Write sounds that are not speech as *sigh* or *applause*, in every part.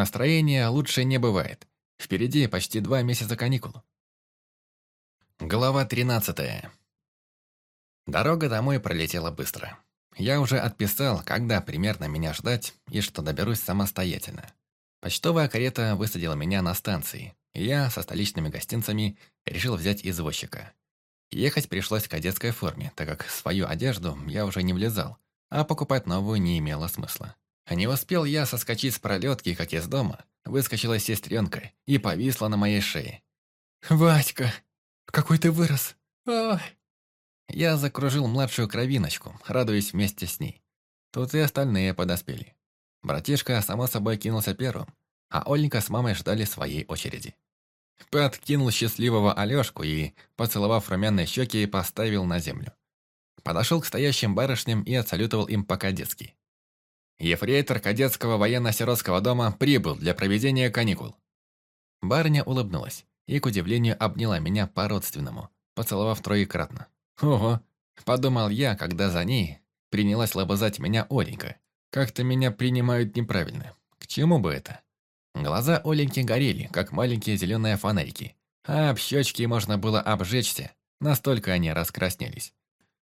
Настроение лучше не бывает. Впереди почти два месяца каникул. Глава 13. Дорога домой пролетела быстро. Я уже отписал, когда примерно меня ждать и что доберусь самостоятельно. Почтовая карета высадила меня на станции, я со столичными гостинцами решил взять извозчика. Ехать пришлось в кадетской форме, так как свою одежду я уже не влезал, а покупать новую не имело смысла. Не успел я соскочить с пролетки, как из дома, выскочила сестренка и повисла на моей шее. «Васька, какой ты вырос! Ой!» Я закружил младшую кровиночку, радуясь вместе с ней. Тут и остальные подоспели. Братишка, само собой, кинулся первым, а Оленька с мамой ждали своей очереди. Подкинул счастливого Алёшку и, поцеловав румяные щеки, поставил на землю. Подошел к стоящим барышням и отсалютовал им по-кадетски. Ефрейтор кадетского военно-сиротского дома прибыл для проведения каникул. Барыня улыбнулась и, к удивлению, обняла меня по-родственному, поцеловав троекратно. Ого, подумал я, когда за ней принялась лобызать меня Оленька. Как-то меня принимают неправильно. К чему бы это? Глаза Оленьки горели, как маленькие зеленые фонарики. А об щечки можно было обжечься, настолько они раскраснелись.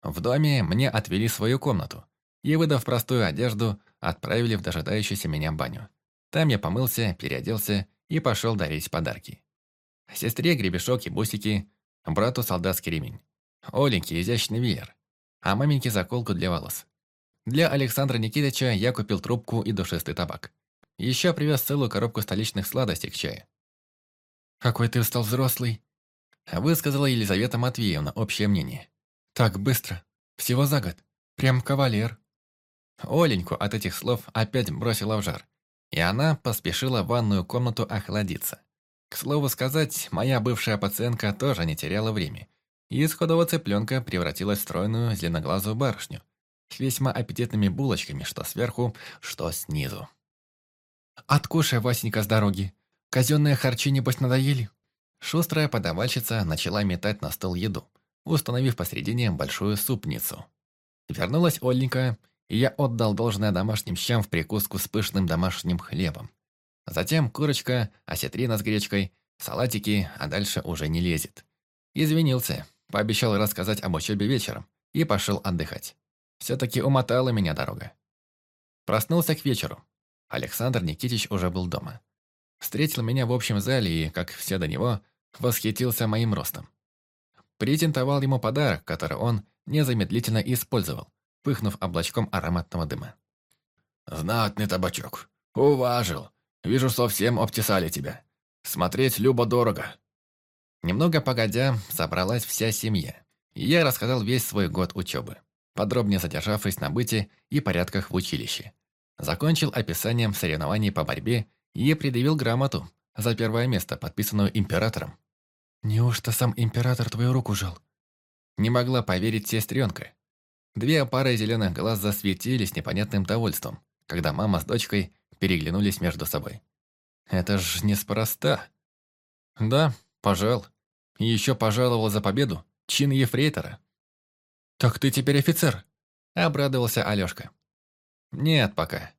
В доме мне отвели свою комнату и, выдав простую одежду, отправили в дожидающуюся меня баню. Там я помылся, переоделся и пошел дарить подарки. Сестре гребешок и бусики, брату солдатский ремень, Оленьке изящный веер, а маменьке заколку для волос. Для Александра Никитича я купил трубку и душистый табак. Еще привез целую коробку столичных сладостей к чаю. «Какой ты стал взрослый!» Высказала Елизавета Матвеевна общее мнение. «Так быстро. Всего за год. Прям кавалер». Оленьку от этих слов опять бросила в жар, и она поспешила в ванную комнату охладиться. К слову сказать, моя бывшая пациентка тоже не теряла время, и из ходового цыпленка превратилась в стройную зеленоглазую барышню с весьма аппетитными булочками, что сверху, что снизу. «Откушай, Васенька, с дороги. Казенные харчи, небось, надоели?» Шустрая подавальщица начала метать на стол еду, установив посредине большую супницу. Вернулась Оленька, я отдал должное домашним щам в прикуску с пышным домашним хлебом. Затем курочка, осетрина с гречкой, салатики, а дальше уже не лезет. Извинился, пообещал рассказать об учебе вечером и пошел отдыхать. Все-таки умотала меня дорога. Проснулся к вечеру. Александр Никитич уже был дома. Встретил меня в общем зале и, как все до него, восхитился моим ростом. Презентовал ему подарок, который он незамедлительно использовал, пыхнув облачком ароматного дыма. «Знатный табачок. Уважил. Вижу, совсем обтесали тебя. Смотреть любо-дорого». Немного погодя, собралась вся семья. И я рассказал весь свой год учебы, подробнее задержавшись на быте и порядках в училище. Закончил описанием соревнований по борьбе и предъявил грамоту за первое место, подписанную императором. «Неужто сам император твою руку жал?» Не могла поверить сестренка. Две пары зеленых глаз засветились непонятным довольством, когда мама с дочкой переглянулись между собой. «Это ж неспроста». «Да, пожал. И еще пожаловал за победу чин ефрейтора». «Так ты теперь офицер?» – обрадовался Алешка. «Нет пока.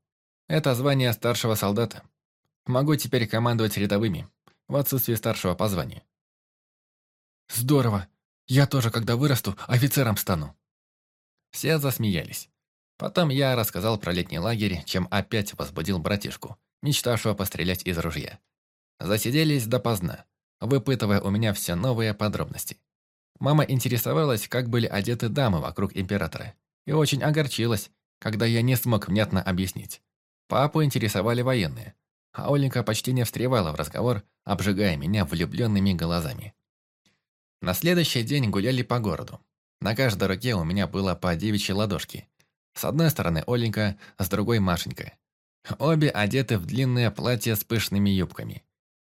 Это звание старшего солдата. Могу теперь командовать рядовыми, в отсутствие старшего по званию». «Здорово. Я тоже, когда вырасту, офицером стану». Все засмеялись. Потом я рассказал про летний лагерь, чем опять возбудил братишку, мечтавшего пострелять из ружья. Засиделись допоздна, выпытывая у меня все новые подробности. Мама интересовалась, как были одеты дамы вокруг императора, и очень огорчилась, когда я не смог внятно объяснить. Папу интересовали военные, а Оленька почти не встревала в разговор, обжигая меня влюбленными глазами. На следующий день гуляли по городу. На каждой руке у меня было по девичьей ладошки, с одной стороны Оленька, с другой Машенька. Обе одеты в длинное платье с пышными юбками.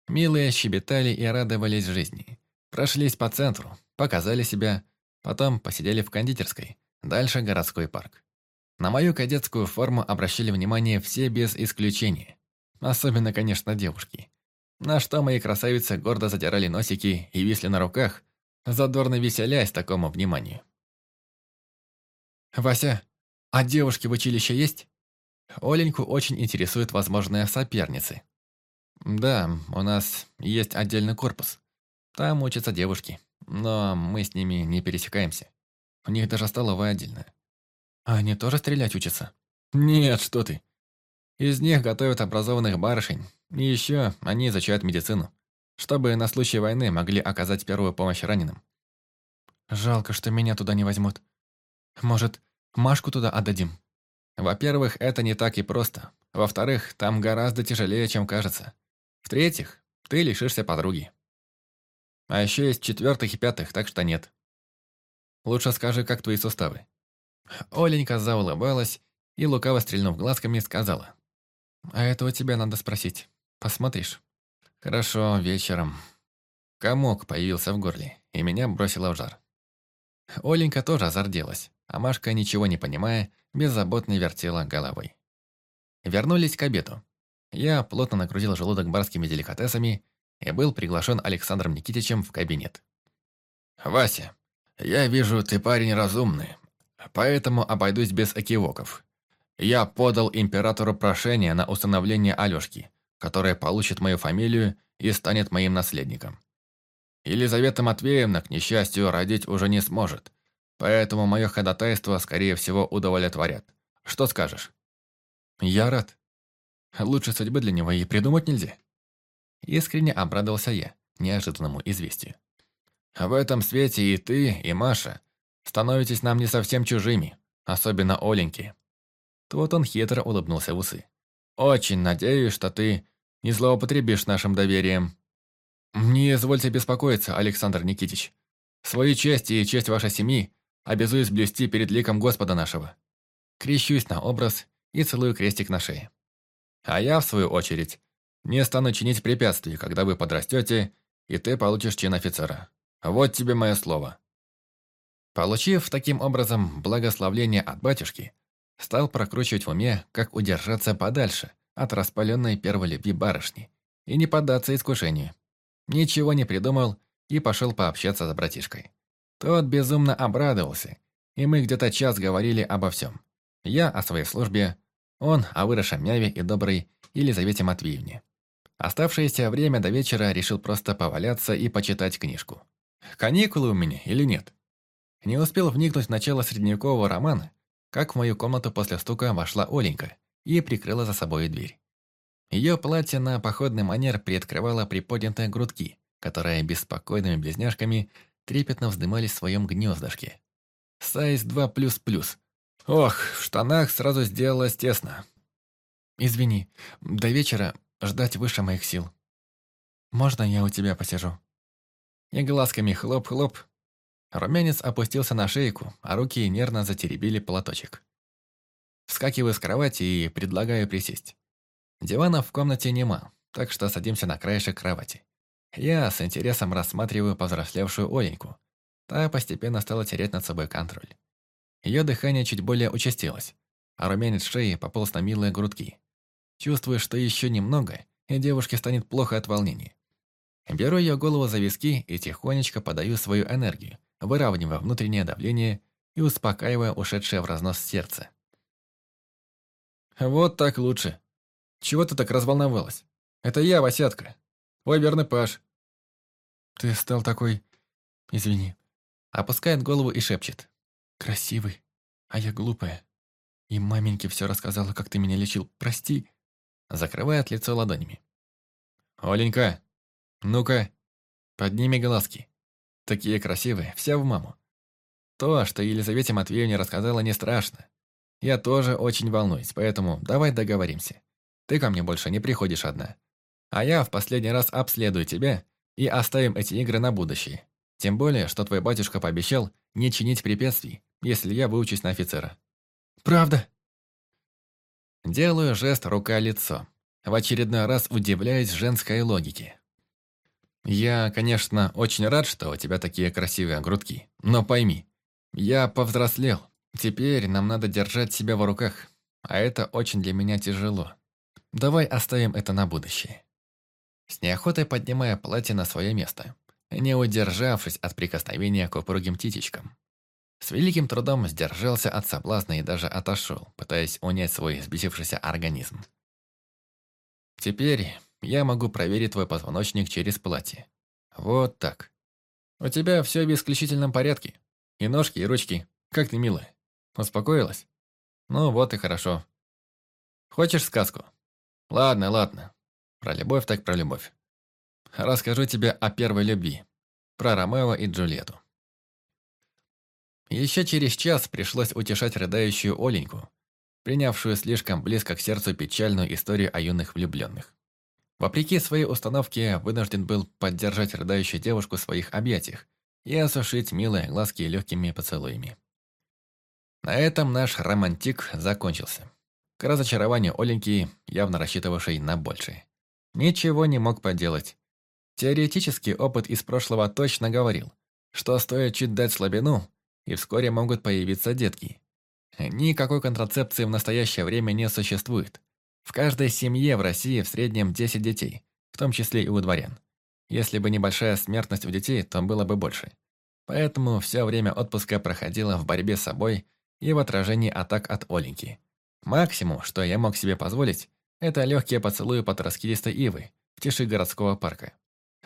Милые щебетали и радовались жизни. Прошлись по центру, показали себя, потом посидели в кондитерской, дальше городской парк. На мою кадетскую форму обращали внимание все без исключения. Особенно, конечно, девушки. На что мои красавицы гордо задирали носики и висли на руках, задорно веселясь такому вниманию. «Вася, а девушки в училище есть? Оленьку очень интересуют возможные соперницы. Да, у нас есть отдельный корпус. Там учатся девушки, но мы с ними не пересекаемся. У них даже столовая отдельная. Они тоже стрелять учатся? Нет, что ты. Из них готовят образованных барышень. И еще они изучают медицину, чтобы на случай войны могли оказать первую помощь раненым. Жалко, что меня туда не возьмут. Может, Машку туда отдадим? Во-первых, это не так и просто. Во-вторых, там гораздо тяжелее, чем кажется. В-третьих, ты лишишься подруги. А еще есть четвертых и пятых, так что нет. Лучше скажи, как твои суставы. Оленька заулыбалась и, лукаво стрельнув глазками, сказала. «А это у тебя надо спросить. Посмотришь». «Хорошо, вечером». Комок появился в горле, и меня бросило в жар. Оленька тоже зарделась, а Машка, ничего не понимая, беззаботно вертела головой. Вернулись к обеду. Я плотно нагрузил желудок барскими деликатесами и был приглашен Александром Никитичем в кабинет. «Вася, я вижу, ты парень разумный, поэтому обойдусь без окивоков. Я подал императору прошение на установление Алёшки, которая получит мою фамилию и станет моим наследником. Елизавета Матвеевна, к несчастью, родить уже не сможет, поэтому мое ходатайство, скорее всего, удовлетворят. Что скажешь? Я рад. Лучше судьбы для него и придумать нельзя. Искренне обрадовался я неожиданному известию. В этом свете и ты, и Маша становитесь нам не совсем чужими, особенно Оленьке. Тут он хитро улыбнулся в усы. «Очень надеюсь, что ты не злоупотребишь нашим доверием». «Не извольте беспокоиться, Александр Никитич. Свою честь и честь вашей семьи обязуюсь блюсти перед ликом Господа нашего. Крещусь на образ и целую крестик на шее. А я, в свою очередь, не стану чинить препятствий, когда вы подрастете, и ты получишь чин офицера. Вот тебе мое слово». Получив таким образом благословление от батюшки, Стал прокручивать в уме, как удержаться подальше от распаленной первой любви барышни и не поддаться искушению. Ничего не придумал и пошел пообщаться с братишкой. Тот безумно обрадовался, и мы где-то час говорили обо всем. Я о своей службе, он о выросшем Мяве и доброй Елизавете Матвеевне. Оставшееся время до вечера решил просто поваляться и почитать книжку. Каникулы у меня или нет? Не успел вникнуть в начало средневекового романа, как в мою комнату после стука вошла Оленька и прикрыла за собой дверь. Ее платье на походный манер приоткрывало приподнятые грудки, которые беспокойными близняшками трепетно вздымались в своем гнездышке. Сайз 2++. Ох, в штанах сразу сделалось тесно. «Извини, до вечера ждать выше моих сил. Можно я у тебя посижу?» И глазками хлоп-хлоп Румянец опустился на шейку, а руки нервно затеребили платочек. Вскакиваю с кровати и предлагаю присесть. Диванов в комнате нема, так что садимся на краешек кровати. Я с интересом рассматриваю повзрослевшую Оленьку. Та постепенно стала терять над собой контроль. Ее дыхание чуть более участилось, а румянец шеи пополз на милые грудки. Чувствую, что еще немного, и девушке станет плохо от волнения. Беру ее голову за виски и тихонечко подаю свою энергию, выравнивая внутреннее давление и успокаивая ушедшее в разнос сердце. «Вот так лучше. Чего ты так разволновалась? Это я, Васятка. Ой, верный Паш». «Ты стал такой... Извини». Опускает голову и шепчет. «Красивый, а я глупая. И маменьке все рассказала, как ты меня лечил. Прости». Закрывает лицо ладонями. «Оленька, ну-ка, подними глазки. Такие красивые, вся в маму. То, что Елизавете Матвеевне рассказала, не страшно. Я тоже очень волнуюсь, поэтому давай договоримся. Ты ко мне больше не приходишь одна. А я в последний раз обследую тебя и оставим эти игры на будущее. Тем более, что твой батюшка пообещал не чинить препятствий, если я выучусь на офицера. Правда? Делаю жест рука-лицо, в очередной раз удивляясь женской логике. Я, конечно, очень рад, что у тебя такие красивые грудки. Но пойми, я повзрослел. Теперь нам надо держать себя в руках. А это очень для меня тяжело. Давай оставим это на будущее. С неохотой поднимая платье на свое место, не удержавшись от прикосновения к упругим титечкам. С великим трудом сдержался от соблазна и даже отошел, пытаясь унять свой взбесившийся организм. Теперь я могу проверить твой позвоночник через платье. Вот так. У тебя все в исключительном порядке. И ножки, и ручки. Как ты, милая? Успокоилась? Ну вот и хорошо. Хочешь сказку? Ладно, ладно. Про любовь так про любовь. Расскажу тебе о первой любви. Про Ромео и Джульетту. Еще через час пришлось утешать рыдающую Оленьку, принявшую слишком близко к сердцу печальную историю о юных влюбленных. Вопреки своей установке, вынужден был поддержать рыдающую девушку в своих объятиях и осушить милые глазки легкими поцелуями. На этом наш романтик закончился. К разочарованию Оленьки, явно рассчитывавшей на большее. Ничего не мог поделать. Теоретический опыт из прошлого точно говорил, что стоит чуть дать слабину, и вскоре могут появиться детки. Никакой контрацепции в настоящее время не существует. В каждой семье в России в среднем 10 детей, в том числе и у дворян. Если бы небольшая смертность у детей, то было бы больше. Поэтому все время отпуска проходило в борьбе с собой и в отражении атак от Оленьки. Максимум, что я мог себе позволить, это легкие поцелуи под раскидистой ивы в тиши городского парка.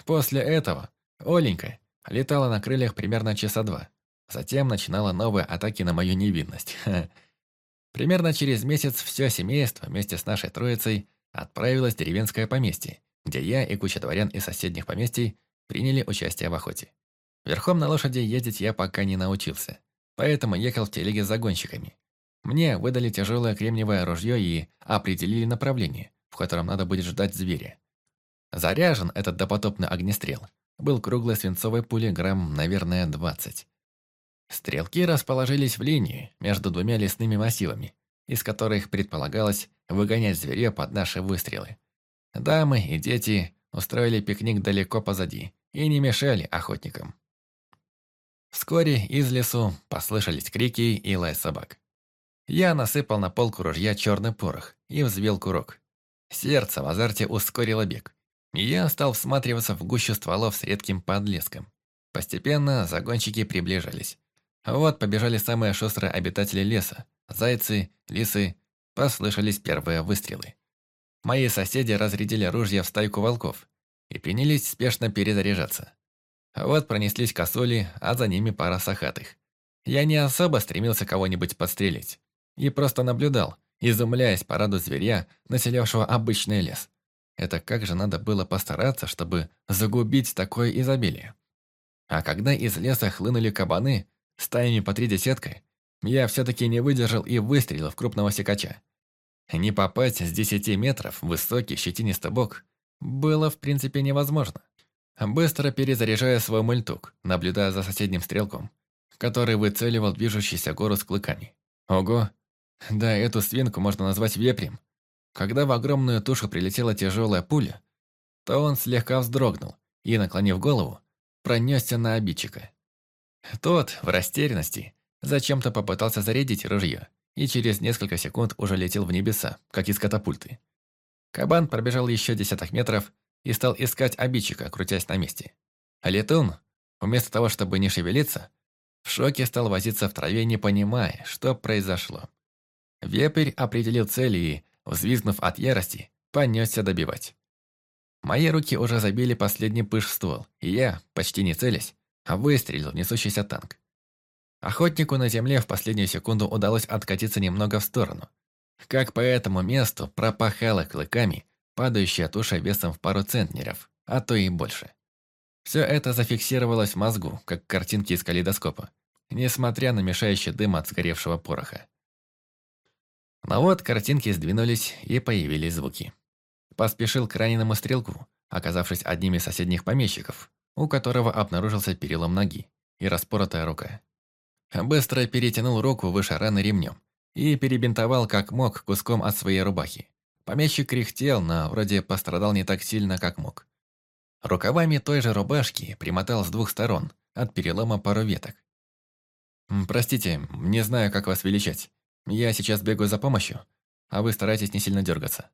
После этого Оленька летала на крыльях примерно часа два, Затем начинала новые атаки на мою невинность. *laughs* Примерно через месяц все семейство вместе с нашей троицей отправилось в деревенское поместье, где я и куча дворян из соседних поместий приняли участие в охоте. Верхом на лошади ездить я пока не научился, поэтому ехал в телеге с загонщиками. Мне выдали тяжелое кремниевое ружье и определили направление, в котором надо будет ждать зверя. Заряжен этот допотопный огнестрел был круглой свинцовой пулей грамм, наверное, 20. Стрелки расположились в линии между двумя лесными массивами, из которых предполагалось выгонять зверя под наши выстрелы. Дамы и дети устроили пикник далеко позади и не мешали охотникам. Вскоре из лесу послышались крики и лай собак. Я насыпал на полку ружья черный порох и взвел курок. Сердце в азарте ускорило бег, и я стал всматриваться в гущу стволов с редким подлеском. Постепенно загонщики приближались. Вот побежали самые шустрые обитатели леса. Зайцы, лисы. Послышались первые выстрелы. Мои соседи разрядили ружья в стайку волков и принялись спешно перезаряжаться. Вот пронеслись косули, а за ними пара сахатых. Я не особо стремился кого-нибудь подстрелить. И просто наблюдал, изумляясь параду зверя, населявшего обычный лес. Это как же надо было постараться, чтобы загубить такое изобилие. А когда из леса хлынули кабаны, стаями по три десятка, я все-таки не выдержал и выстрелил в крупного секача. Не попасть с десяти метров в высокий щетинистый бок было в принципе невозможно. Быстро перезаряжая свой мультук, наблюдая за соседним стрелком, который выцеливал движущийся гору с клыками. Ого! Да, эту свинку можно назвать вепрем. Когда в огромную тушу прилетела тяжелая пуля, то он слегка вздрогнул и, наклонив голову, пронесся на обидчика. Тот, в растерянности, зачем-то попытался зарядить ружье и через несколько секунд уже летел в небеса, как из катапульты. Кабан пробежал еще десяток метров и стал искать обидчика, крутясь на месте. А летун, вместо того, чтобы не шевелиться, в шоке стал возиться в траве, не понимая, что произошло. Вепрь определил цель и, взвизгнув от ярости, понесся добивать. Мои руки уже забили последний пыш в ствол, и я, почти не целясь, а выстрелил несущийся танк. Охотнику на земле в последнюю секунду удалось откатиться немного в сторону. Как по этому месту пропахала клыками падающая туша весом в пару центнеров, а то и больше. Все это зафиксировалось в мозгу, как картинки из калейдоскопа, несмотря на мешающий дым от сгоревшего пороха. Но вот картинки сдвинулись и появились звуки. Поспешил к раненому стрелку, оказавшись одним из соседних помещиков, у которого обнаружился перелом ноги и распоротая рука. Быстро перетянул руку выше раны ремнем и перебинтовал как мог куском от своей рубахи. Помещик кряхтел, но вроде пострадал не так сильно, как мог. Рукавами той же рубашки примотал с двух сторон, от перелома пару веток. «Простите, не знаю, как вас величать. Я сейчас бегаю за помощью, а вы старайтесь не сильно дергаться».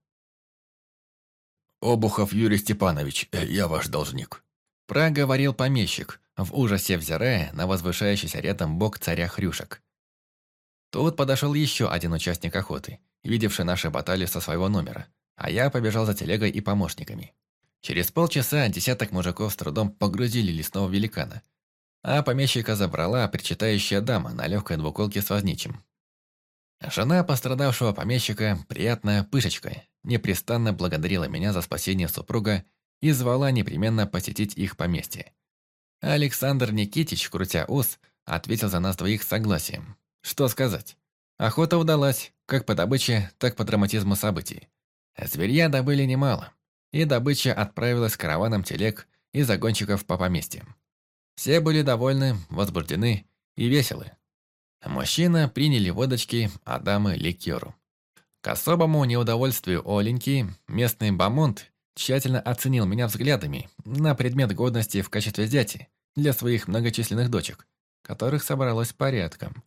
«Обухов Юрий Степанович, я ваш должник», Проговорил помещик, в ужасе взирая на возвышающийся рядом бок царя Хрюшек. Тут подошел еще один участник охоты, видевший наши баталии со своего номера, а я побежал за телегой и помощниками. Через полчаса десяток мужиков с трудом погрузили лесного великана, а помещика забрала причитающая дама на легкой двуколке с возничим. Жена пострадавшего помещика, приятная пышечка, непрестанно благодарила меня за спасение супруга и звала непременно посетить их поместье. Александр Никитич, крутя ус, ответил за нас двоих согласием. Что сказать? Охота удалась, как по добыче, так по драматизму событий. Зверья добыли немало, и добыча отправилась караваном телег и загонщиков по поместьям. Все были довольны, возбуждены и веселы. Мужчина приняли водочки, а дамы – ликеру. К особому неудовольствию Оленьки местный бамонт тщательно оценил меня взглядами на предмет годности в качестве зяти для своих многочисленных дочек, которых собралось порядком.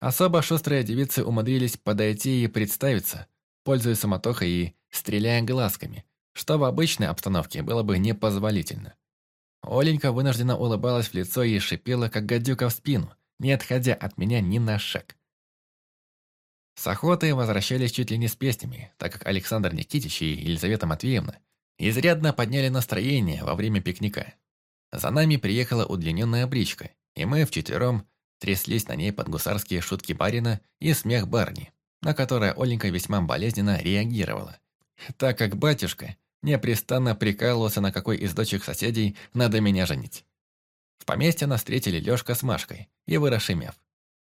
Особо шустрые девицы умудрились подойти и представиться, пользуясь самотохой и стреляя глазками, что в обычной обстановке было бы непозволительно. Оленька вынужденно улыбалась в лицо и шипела, как гадюка в спину, не отходя от меня ни на шаг. С охоты возвращались чуть ли не с песнями, так как Александр Никитич и Елизавета Матвеевна изрядно подняли настроение во время пикника. За нами приехала удлиненная бричка, и мы вчетвером тряслись на ней под гусарские шутки барина и смех барни, на которое Оленька весьма болезненно реагировала, так как батюшка непрестанно прикалывался, на какой из дочек соседей надо меня женить. В поместье нас встретили Лёшка с Машкой и выросший Мев.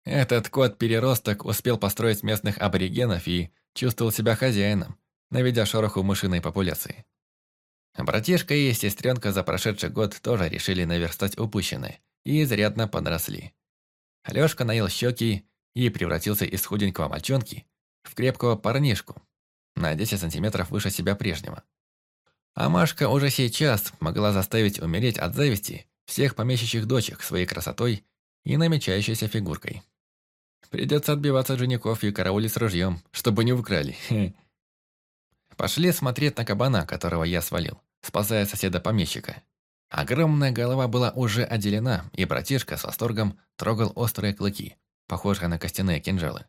Этот кот-переросток успел построить местных аборигенов и чувствовал себя хозяином, наведя шороху мышиной популяции. Братишка и сестренка за прошедший год тоже решили наверстать упущенное и изрядно подросли. Лёшка наел щеки и превратился из худенького мальчонки в крепкого парнишку, на 10 сантиметров выше себя прежнего. А Машка уже сейчас могла заставить умереть от зависти всех помещичьих дочек своей красотой и намечающейся фигуркой. Придется отбиваться от женихов и караулить с ружьем, чтобы не украли. *laughs* Пошли смотреть на кабана, которого я свалил, спасая соседа-помещика. Огромная голова была уже отделена, и братишка с восторгом трогал острые клыки, похожие на костяные кинжалы.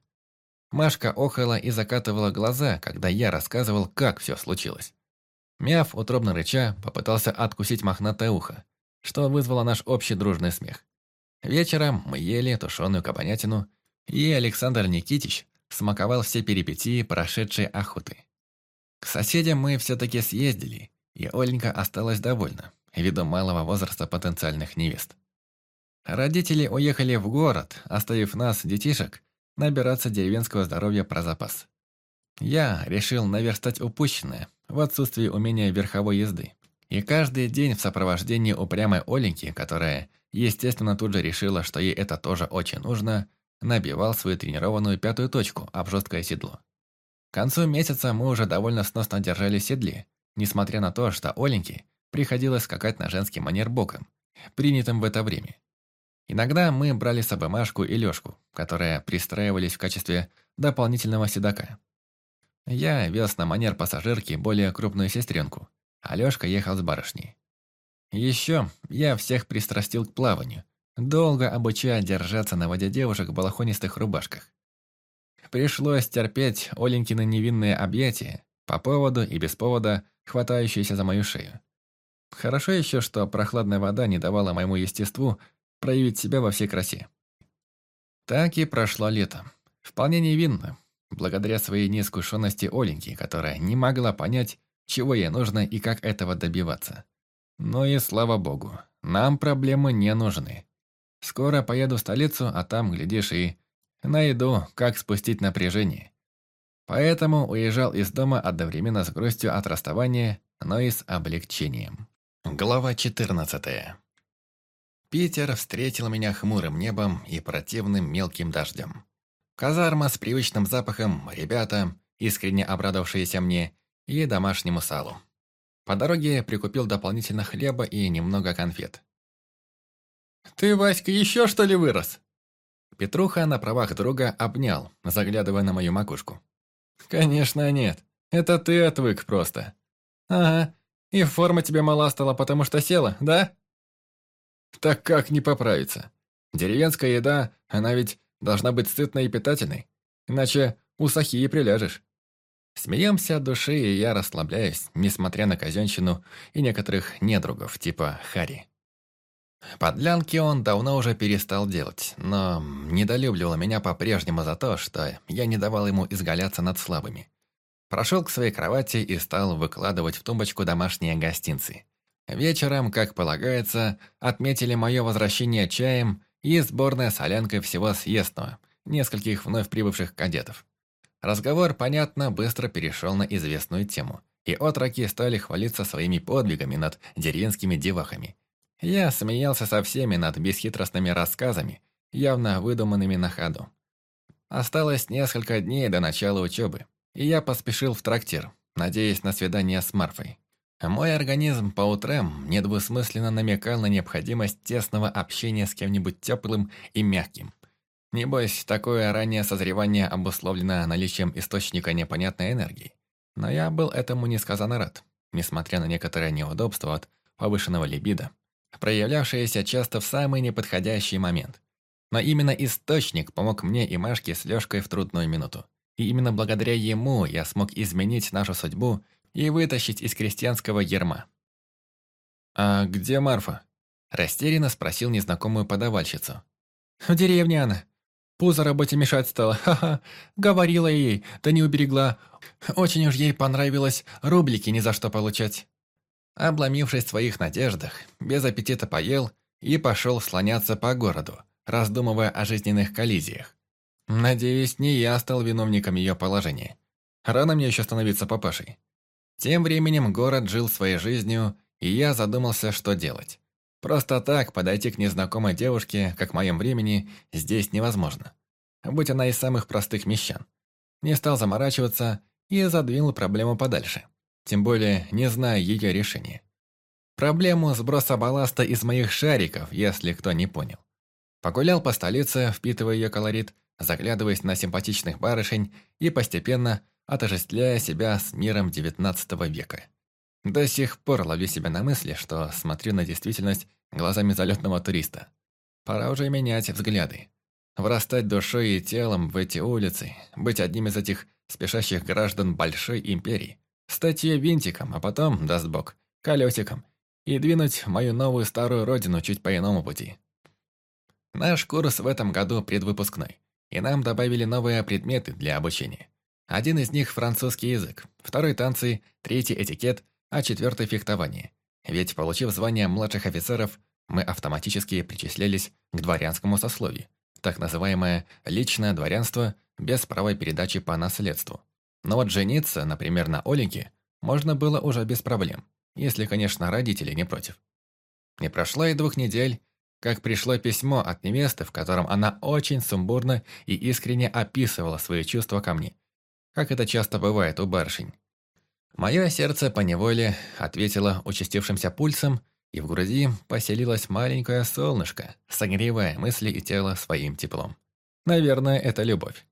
Машка охала и закатывала глаза, когда я рассказывал, как все случилось. Мяв, утробно рыча, попытался откусить мохнатое ухо, что вызвало наш общий дружный смех. Вечером мы ели тушеную кабанятину, и Александр Никитич смаковал все перипетии прошедшей охоты. К соседям мы все-таки съездили, и Оленька осталась довольна, ввиду малого возраста потенциальных невест. Родители уехали в город, оставив нас, детишек, набираться деревенского здоровья про запас. Я решил наверстать упущенное в отсутствии умения верховой езды. И каждый день в сопровождении упрямой Оленьки, которая, естественно, тут же решила, что ей это тоже очень нужно, набивал свою тренированную пятую точку об жесткое седло. К концу месяца мы уже довольно сносно держали седли, несмотря на то, что Оленьке приходилось скакать на женский манер боком, принятым в это время. Иногда мы брали с собой Машку и Лёшку, которые пристраивались в качестве дополнительного седока. Я вез на манер пассажирки более крупную сестренку, а Лёшка ехал с барышней. Еще я всех пристрастил к плаванию, долго обучая держаться на воде девушек в балахонистых рубашках. Пришлось терпеть Оленькины невинные объятия, по поводу и без повода, хватающиеся за мою шею. Хорошо еще, что прохладная вода не давала моему естеству проявить себя во всей красе. Так и прошло лето. Вполне невинно, благодаря своей неискушенности Оленьки, которая не могла понять, чего ей нужно и как этого добиваться. Но и слава богу, нам проблемы не нужны. Скоро поеду в столицу, а там, глядишь, и найду, как спустить напряжение. Поэтому уезжал из дома одновременно с грустью от расставания, но и с облегчением. Глава 14. Питер встретил меня хмурым небом и противным мелким дождем. Казарма с привычным запахом, ребята, искренне обрадовавшиеся мне, и домашнему салу. По дороге прикупил дополнительно хлеба и немного конфет. «Ты, Васька, еще что ли вырос?» Петруха на правах друга обнял, заглядывая на мою макушку. «Конечно нет. Это ты отвык просто». «Ага. И форма тебе мала стала, потому что села, да?» «Так как не поправиться? Деревенская еда, она ведь должна быть сытной и питательной. Иначе у сахи и приляжешь». Смеемся от души, и я расслабляюсь, несмотря на казенщину и некоторых недругов, типа Хари. Подлянки он давно уже перестал делать, но недолюбливал меня по-прежнему за то, что я не давал ему изгаляться над слабыми. Прошел к своей кровати и стал выкладывать в тумбочку домашние гостинцы. Вечером, как полагается, отметили мое возвращение чаем и сборной солянкой всего съестного, нескольких вновь прибывших кадетов. Разговор, понятно, быстро перешел на известную тему, и отроки стали хвалиться своими подвигами над деревенскими девахами. Я смеялся со всеми над бесхитростными рассказами, явно выдуманными на ходу. Осталось несколько дней до начала учебы, и я поспешил в трактир, надеясь на свидание с Марфой. Мой организм по утрам недвусмысленно намекал на необходимость тесного общения с кем-нибудь теплым и мягким. Небось, такое раннее созревание обусловлено наличием источника непонятной энергии. Но я был этому несказанно рад, несмотря на некоторое неудобство от повышенного либидо, проявлявшееся часто в самый неподходящий момент. Но именно источник помог мне и Машке с Лёшкой в трудную минуту. И именно благодаря ему я смог изменить нашу судьбу и вытащить из крестьянского ерма. «А где Марфа?» – растерянно спросил незнакомую подавальщицу. «В деревне она. Пузо работе мешать стало. Ха-ха. Говорила ей, да не уберегла. Очень уж ей понравилось рублики ни за что получать. Обломившись в своих надеждах, без аппетита поел и пошел слоняться по городу, раздумывая о жизненных коллизиях. Надеюсь, не я стал виновником ее положения. Рано мне еще становиться папашей. Тем временем город жил своей жизнью, и я задумался, что делать. Просто так подойти к незнакомой девушке, как в моем времени, здесь невозможно. Будь она из самых простых мещан. Не стал заморачиваться и задвинул проблему подальше. Тем более, не зная ее решения. Проблему сброса балласта из моих шариков, если кто не понял. Погулял по столице, впитывая ее колорит, заглядываясь на симпатичных барышень и постепенно отождествляя себя с миром XIX века. До сих пор ловлю себя на мысли, что смотрю на действительность глазами залетного туриста. Пора уже менять взгляды. Врастать душой и телом в эти улицы, быть одним из этих спешащих граждан большой империи, стать ее винтиком, а потом, даст бог, колесиком, и двинуть мою новую старую родину чуть по иному пути. Наш курс в этом году предвыпускной, и нам добавили новые предметы для обучения. Один из них – французский язык, второй – танцы, третий – этикет, а четвертое – фехтование. Ведь, получив звание младших офицеров, мы автоматически причислялись к дворянскому сословию, так называемое «личное дворянство» без права передачи по наследству. Но вот жениться, например, на Оленьке, можно было уже без проблем, если, конечно, родители не против. Не прошло и двух недель, как пришло письмо от невесты, в котором она очень сумбурно и искренне описывала свои чувства ко мне, как это часто бывает у барышень. Мое сердце поневоле ответило участившимся пульсом, и в груди поселилось маленькое солнышко, согревая мысли и тело своим теплом. Наверное, это любовь.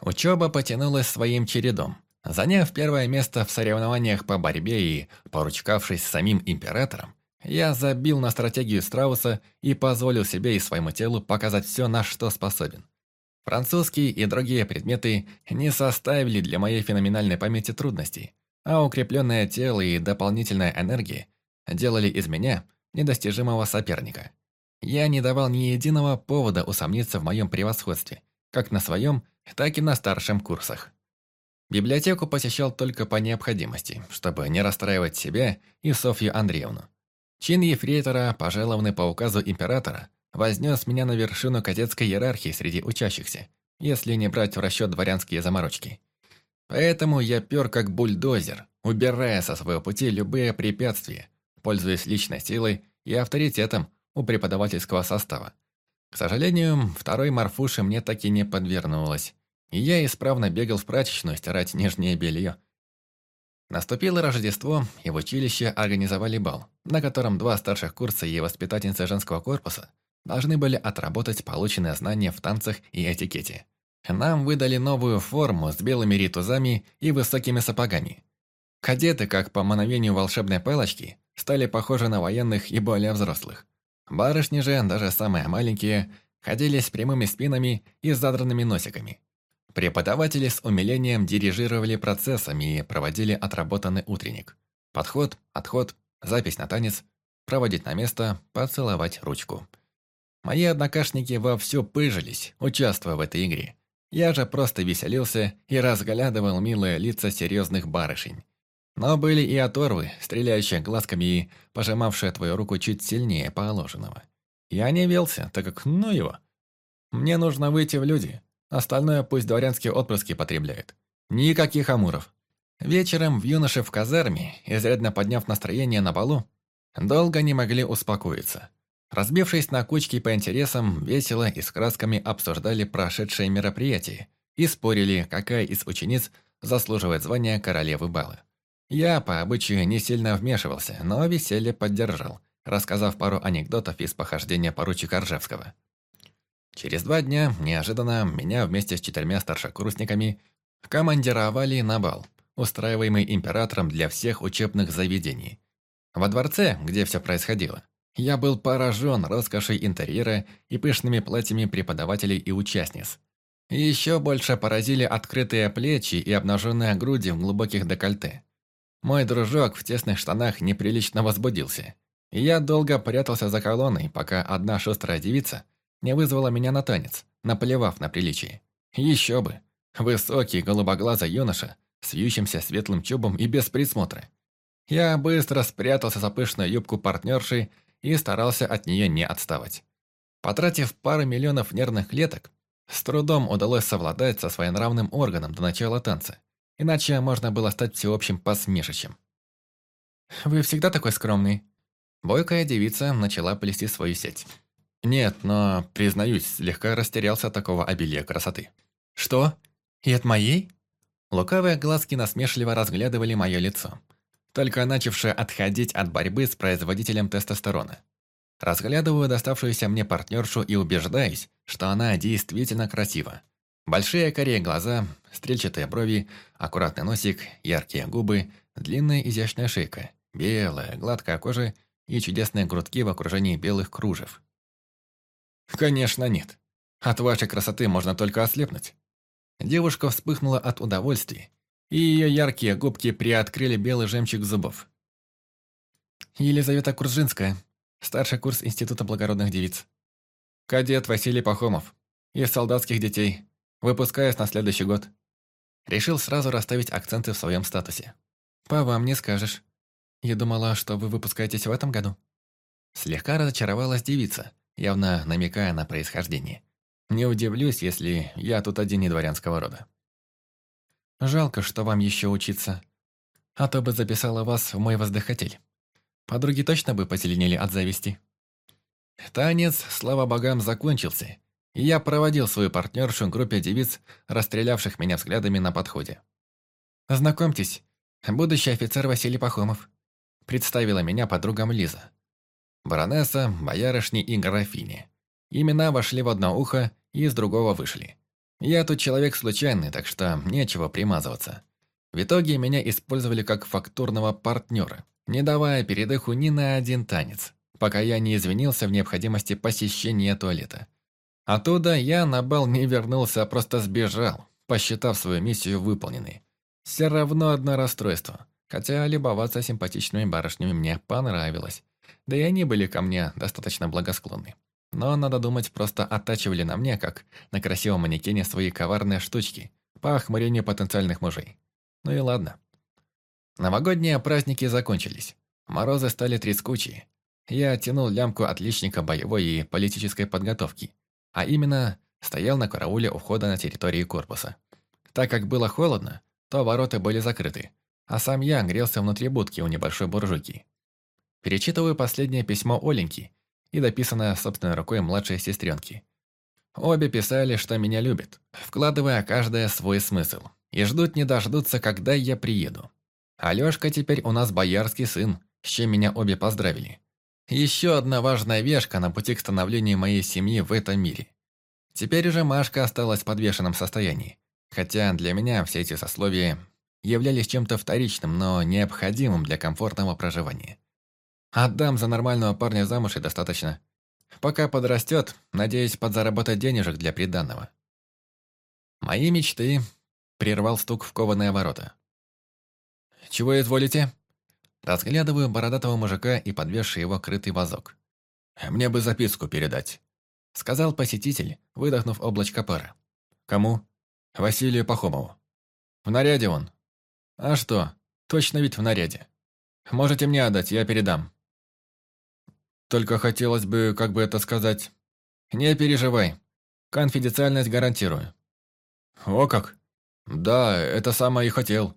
Учеба потянулась своим чередом. Заняв первое место в соревнованиях по борьбе и поручкавшись с самим императором, я забил на стратегию Страуса и позволил себе и своему телу показать все, на что способен. Французский и другие предметы не составили для моей феноменальной памяти трудностей, а укрепленное тело и дополнительная энергия делали из меня недостижимого соперника. Я не давал ни единого повода усомниться в моем превосходстве, как на своем, так и на старшем курсах. Библиотеку посещал только по необходимости, чтобы не расстраивать себя и Софью Андреевну. Чин ефрейтора, пожалованный по указу императора, вознес меня на вершину кадетской иерархии среди учащихся, если не брать в расчет дворянские заморочки. Поэтому я пер как бульдозер, убирая со своего пути любые препятствия, пользуясь личной силой и авторитетом у преподавательского состава. К сожалению, второй Марфуши мне так и не подвернулась, и я исправно бегал в прачечную стирать нижнее белье. Наступило Рождество, и в училище организовали бал, на котором два старших курса и воспитательница женского корпуса должны были отработать полученные знания в танцах и этикете. Нам выдали новую форму с белыми ритузами и высокими сапогами. Кадеты, как по мановению волшебной палочки, стали похожи на военных и более взрослых. Барышни же, даже самые маленькие, ходили с прямыми спинами и задранными носиками. Преподаватели с умилением дирижировали процессами и проводили отработанный утренник. Подход, отход, запись на танец, проводить на место, поцеловать ручку. Мои однокашники вовсю пыжились, участвуя в этой игре. Я же просто веселился и разглядывал милые лица серьезных барышень. Но были и оторвы, стреляющие глазками и пожимавшие твою руку чуть сильнее положенного. Я не велся, так как ну его. Мне нужно выйти в люди, Остальное пусть дворянские отпрыски потребляют. Никаких амуров. Вечером в юноше в казарме, изрядно подняв настроение на полу, долго не могли успокоиться. Разбившись на кучки по интересам, весело и с красками обсуждали прошедшее мероприятие и спорили, какая из учениц заслуживает звания королевы бала. Я, по обычаю, не сильно вмешивался, но веселье поддержал, рассказав пару анекдотов из похождения поручика Ржевского. Через два дня, неожиданно, меня вместе с четырьмя старшекурсниками командировали на бал, устраиваемый императором для всех учебных заведений. Во дворце, где все происходило, я был поражен роскошей интерьера и пышными платьями преподавателей и участниц. Еще больше поразили открытые плечи и обнаженные груди в глубоких декольте. Мой дружок в тесных штанах неприлично возбудился. И я долго прятался за колонной, пока одна шустрая девица не вызвала меня на танец, наплевав на приличие. Еще бы. Высокий, голубоглазый юноша, с вьющимся светлым чубом и без присмотра. Я быстро спрятался за пышную юбку партнерши и старался от нее не отставать. Потратив пару миллионов нервных клеток, с трудом удалось совладать со своенравным органом до начала танца, иначе можно было стать всеобщим посмешищем. «Вы всегда такой скромный?» Бойкая девица начала плести свою сеть. Нет, но, признаюсь, слегка растерялся от такого обилия красоты. Что? И от моей? Лукавые глазки насмешливо разглядывали мое лицо, только начавшее отходить от борьбы с производителем тестостерона. Разглядываю доставшуюся мне партнершу и убеждаюсь, что она действительно красива. Большие корее глаза, стрельчатые брови, аккуратный носик, яркие губы, длинная изящная шейка, белая, гладкая кожа и чудесные грудки в окружении белых кружев. Конечно, нет. От вашей красоты можно только ослепнуть. Девушка вспыхнула от удовольствия, и ее яркие губки приоткрыли белый жемчуг зубов. Елизавета Куржинская, старший курс Института благородных девиц. Кадет Василий Пахомов, из солдатских детей, выпускаясь на следующий год. Решил сразу расставить акценты в своем статусе. По вам не скажешь. Я думала, что вы выпускаетесь в этом году. Слегка разочаровалась девица, явно намекая на происхождение. Не удивлюсь, если я тут один не дворянского рода. Жалко, что вам еще учиться. А то бы записала вас в мой воздыхатель. Подруги точно бы позеленели от зависти. Танец, слава богам, закончился, я проводил свою партнершу группе девиц, расстрелявших меня взглядами на подходе. «Знакомьтесь, будущий офицер Василий Пахомов», представила меня подругам Лиза. Баронесса, боярышни и графини. Имена вошли в одно ухо и из другого вышли. Я тут человек случайный, так что нечего примазываться. В итоге меня использовали как фактурного партнера, не давая передыху ни на один танец, пока я не извинился в необходимости посещения туалета. Оттуда я на бал не вернулся, а просто сбежал, посчитав свою миссию выполненной. Все равно одно расстройство, хотя любоваться симпатичными барышнями мне понравилось. Да и они были ко мне достаточно благосклонны. Но, надо думать, просто оттачивали на мне, как на красивом манекене, свои коварные штучки по охмурению потенциальных мужей. Ну и ладно. Новогодние праздники закончились. Морозы стали трескучие. Я оттянул лямку отличника боевой и политической подготовки. А именно, стоял на карауле у входа на территории корпуса. Так как было холодно, то ворота были закрыты, а сам я грелся внутри будки у небольшой буржуйки. Перечитываю последнее письмо Оленьки и дописанное собственной рукой младшей сестренки. Обе писали, что меня любят, вкладывая каждая свой смысл, и ждут не дождутся, когда я приеду. Алёшка теперь у нас боярский сын, с чем меня обе поздравили. Еще одна важная вешка на пути к становлению моей семьи в этом мире. Теперь уже Машка осталась в подвешенном состоянии, хотя для меня все эти сословия являлись чем-то вторичным, но необходимым для комфортного проживания. Отдам за нормального парня замуж и достаточно. Пока подрастет, надеюсь подзаработать денежек для приданного. Мои мечты прервал стук в кованые ворота. «Чего изволите?» Разглядываю бородатого мужика и подвесший его крытый вазок. «Мне бы записку передать», — сказал посетитель, выдохнув облачко пара. «Кому?» «Василию Пахомову». «В наряде он». «А что? Точно ведь в наряде. Можете мне отдать, я передам». «Только хотелось бы, как бы это сказать...» «Не переживай. Конфиденциальность гарантирую». «О как!» «Да, это самое и хотел».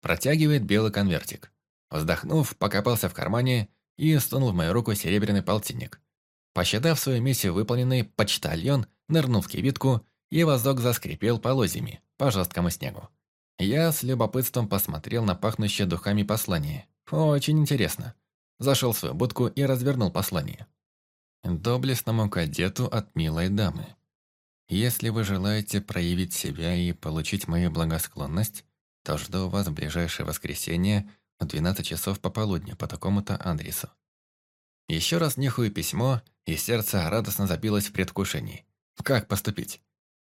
Протягивает белый конвертик. Вздохнув, покопался в кармане и сунул в мою руку серебряный полтинник. Посчитав свою миссию выполненной, почтальон нырнул в кибитку, и вазок заскрипел полозьями по жесткому снегу. Я с любопытством посмотрел на пахнущее духами послание. Очень интересно. Зашел в свою будку и развернул послание. Доблестному кадету от милой дамы. Если вы желаете проявить себя и получить мою благосклонность, то жду вас в ближайшее воскресенье в 12 часов пополудни по такому-то адресу. Еще раз нюхаю письмо, и сердце радостно забилось в предвкушении. Как поступить?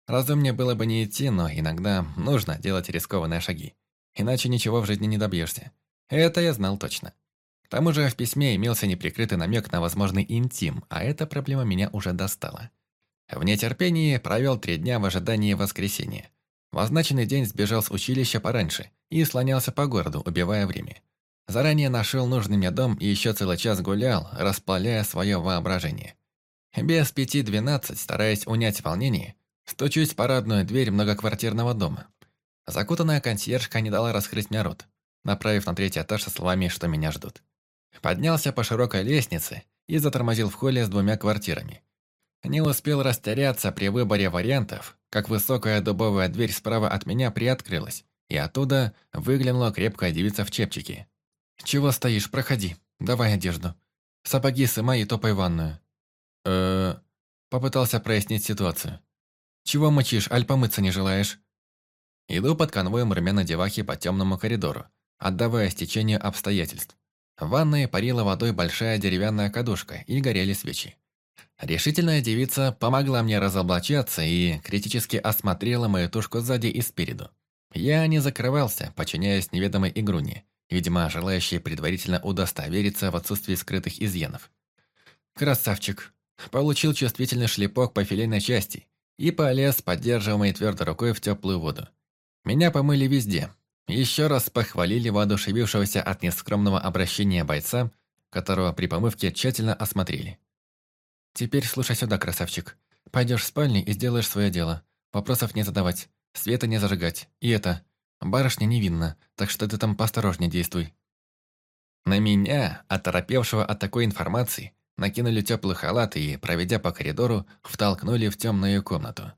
Разумнее было бы не идти, но иногда нужно делать рискованные шаги. Иначе ничего в жизни не добьешься. Это я знал точно. К тому же в письме имелся неприкрытый намек на возможный интим, а эта проблема меня уже достала. В нетерпении провел три дня в ожидании воскресенья. В означенный день сбежал с училища пораньше и слонялся по городу, убивая время. Заранее нашел нужный мне дом и еще целый час гулял, распаляя свое воображение. Без пяти двенадцать, стараясь унять волнение, стучусь в парадную дверь многоквартирного дома. Закутанная консьержка не дала раскрыть мне рот, направив на третий этаж со словами, что меня ждут. Поднялся по широкой лестнице и затормозил в холле с двумя квартирами. Не успел растеряться при выборе вариантов, как высокая дубовая дверь справа от меня приоткрылась, и оттуда выглянула крепкая девица в чепчике. «Чего стоишь? Проходи. Давай одежду. Сапоги сымай и топай ванную». э Попытался прояснить ситуацию. «Чего мочишь? Аль помыться не желаешь?» Иду под конвоем румяной девахи по темному коридору, отдавая стечению обстоятельств. В ванной парила водой большая деревянная кадушка и горели свечи. Решительная девица помогла мне разоблачаться и критически осмотрела мою тушку сзади и спереду. Я не закрывался, подчиняясь неведомой игруне, видимо, желающей предварительно удостовериться в отсутствии скрытых изъянов. Красавчик. Получил чувствительный шлепок по филейной части и полез, поддерживаемой твердой рукой в теплую воду. Меня помыли везде. Еще раз похвалили воодушевившегося от нескромного обращения бойца, которого при помывке тщательно осмотрели. «Теперь слушай сюда, красавчик. Пойдешь в спальню и сделаешь свое дело. Вопросов не задавать, света не зажигать. И это, барышня невинна, так что ты там поосторожнее действуй». На меня, оторопевшего от такой информации, накинули теплый халат и, проведя по коридору, втолкнули в темную комнату.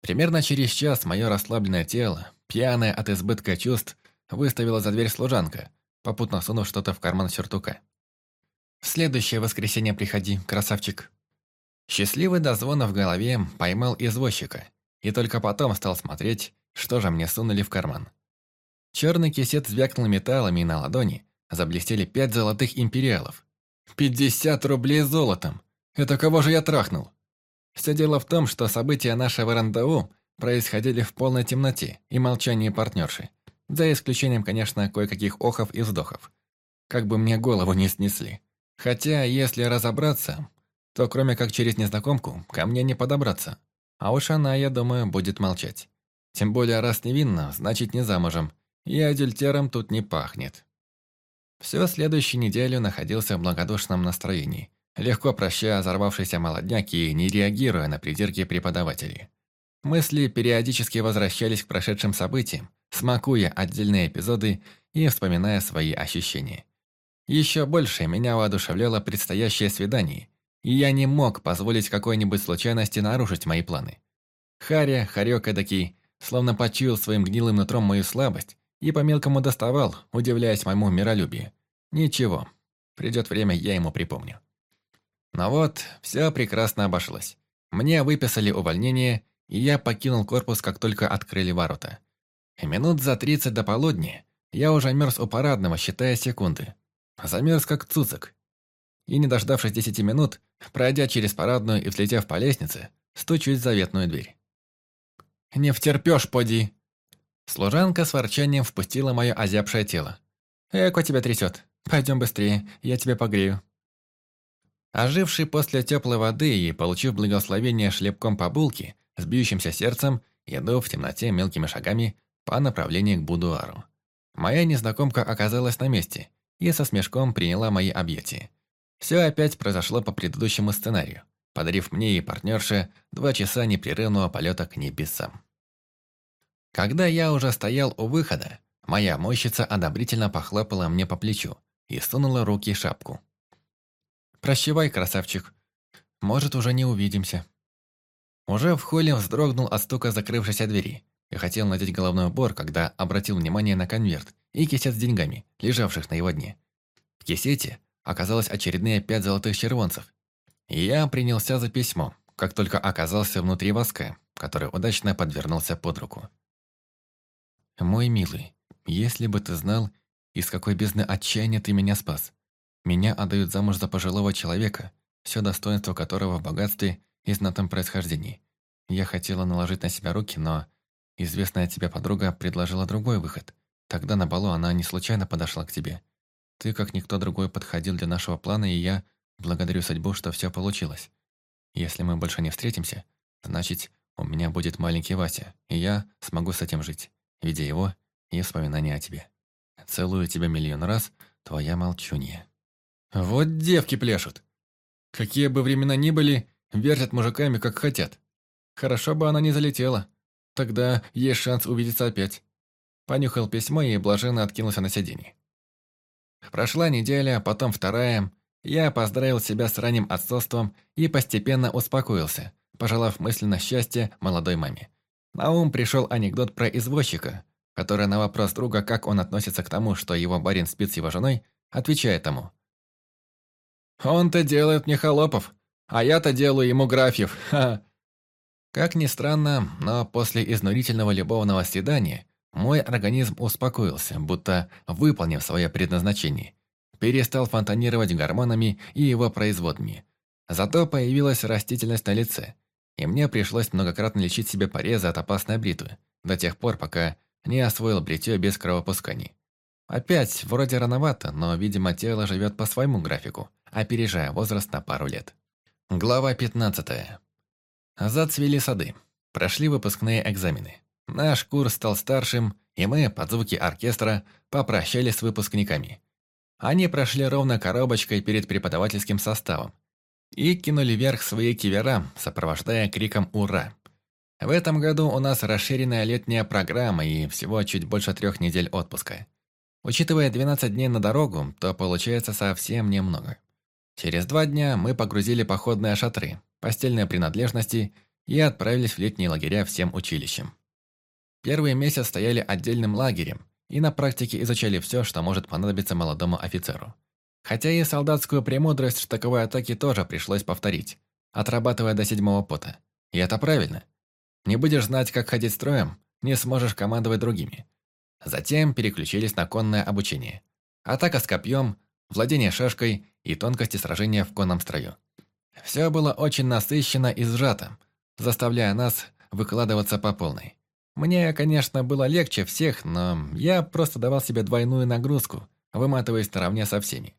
Примерно через час мое расслабленное тело, пьяное от избытка чувств, выставила за дверь служанка, попутно сунув что-то в карман сюртука. В следующее воскресенье приходи, красавчик». Счастливый до звона в голове поймал извозчика и только потом стал смотреть, что же мне сунули в карман. Черный кисет звякнул металлами и на ладони заблестели пять золотых империалов. Пятьдесят рублей золотом! Это кого же я трахнул? Все дело в том, что события нашего рандеву происходили в полной темноте и молчании партнерши, за исключением, конечно, кое-каких охов и вздохов. Как бы мне голову не снесли. Хотя, если разобраться, то кроме как через незнакомку, ко мне не подобраться. А уж она, я думаю, будет молчать. Тем более, раз невинна, значит не замужем. И адюльтером тут не пахнет. Всю следующую неделю находился в благодушном настроении, легко прощая взорвавшийся молодняк и не реагируя на придирки преподавателей. Мысли периодически возвращались к прошедшим событиям, смакуя отдельные эпизоды и вспоминая свои ощущения. Еще больше меня воодушевляло предстоящее свидание, и я не мог позволить какой-нибудь случайности нарушить мои планы. Харя, хорек эдакий, словно почуял своим гнилым нутром мою слабость и по-мелкому доставал, удивляясь моему миролюбию. Ничего, придет время, я ему припомню. Но вот, все прекрасно обошлось. Мне выписали увольнение, и я покинул корпус, как только открыли ворота. Минут за тридцать до полудня я уже мерз у парадного, считая секунды. Замерз как цуцик. И, не дождавшись десяти минут, пройдя через парадную и взлетев по лестнице, стучусь в заветную дверь. Не втерпёшь, поди!» Служанка с ворчанием впустила мое озябшее тело. «Эко тебя трясет. Пойдем быстрее, я тебя погрею». Оживший после теплой воды и получив благословение шлепком по булке, с бьющимся сердцем, иду в темноте мелкими шагами по направлению к будуару. Моя незнакомка оказалась на месте и со смешком приняла мои объятия. Все опять произошло по предыдущему сценарию, подарив мне и партнерше два часа непрерывного полета к небесам. Когда я уже стоял у выхода, моя мощица одобрительно похлопала мне по плечу и сунула руки шапку. «Прощавай, красавчик. Может, уже не увидимся». Уже в холле вздрогнул от стука закрывшейся двери и хотел надеть головной убор, когда обратил внимание на конверт и кисет с деньгами, лежавших на его дне. В кисете оказалось очередные пять золотых червонцев. И я принялся за письмо, как только оказался внутри воска, который удачно подвернулся под руку. «Мой милый, если бы ты знал, из какой бездны отчаяния ты меня спас. Меня отдают замуж за пожилого человека, все достоинство которого в богатстве и знатном происхождении. Я хотела наложить на себя руки, но известная тебе подруга предложила другой выход. Тогда на балу она не случайно подошла к тебе. Ты, как никто другой, подходил для нашего плана, и я благодарю судьбу, что все получилось. Если мы больше не встретимся, значит, у меня будет маленький Вася, и я смогу с этим жить, видя его и вспоминания о тебе. Целую тебя миллион раз, твоя молчунья. Вот девки пляшут. Какие бы времена ни были, вертят мужиками, как хотят. Хорошо бы она не залетела. Тогда есть шанс увидеться опять. Понюхал письмо и блаженно откинулся на сиденье. Прошла неделя, потом вторая. Я поздравил себя с ранним отцовством и постепенно успокоился, пожелав мысленно счастья молодой маме. На ум пришел анекдот про извозчика, который на вопрос друга, как он относится к тому, что его барин спит с его женой, отвечает ему. «Он-то делает мне холопов, а я-то делаю ему графьев, ха!» Как ни странно, но после изнурительного любовного свидания мой организм успокоился, будто выполнив свое предназначение. Перестал фонтанировать гормонами и его производными. Зато появилась растительность на лице, и мне пришлось многократно лечить себе порезы от опасной бритвы, до тех пор, пока не освоил бритье без кровопусканий. Опять, вроде рановато, но, видимо, тело живет по своему графику, опережая возраст на пару лет. Глава 15. Зацвели сады. Прошли выпускные экзамены. Наш курс стал старшим, и мы, под звуки оркестра, попрощались с выпускниками. Они прошли ровно коробочкой перед преподавательским составом и кинули вверх свои кивера, сопровождая криком «Ура!». В этом году у нас расширенная летняя программа и всего чуть больше трех недель отпуска. Учитывая 12 дней на дорогу, то получается совсем немного. Через два дня мы погрузили походные шатры, постельные принадлежности и отправились в летние лагеря всем училищем. Первый месяц стояли отдельным лагерем и на практике изучали все, что может понадобиться молодому офицеру. Хотя и солдатскую премудрость штыковой атаки тоже пришлось повторить, отрабатывая до седьмого пота. И это правильно. Не будешь знать, как ходить строем, не сможешь командовать другими. Затем переключились на конное обучение. Атака с копьем, владение шашкой и тонкости сражения в конном строю. Все было очень насыщенно и сжато, заставляя нас выкладываться по полной. Мне, конечно, было легче всех, но я просто давал себе двойную нагрузку, выматываясь наравне со всеми.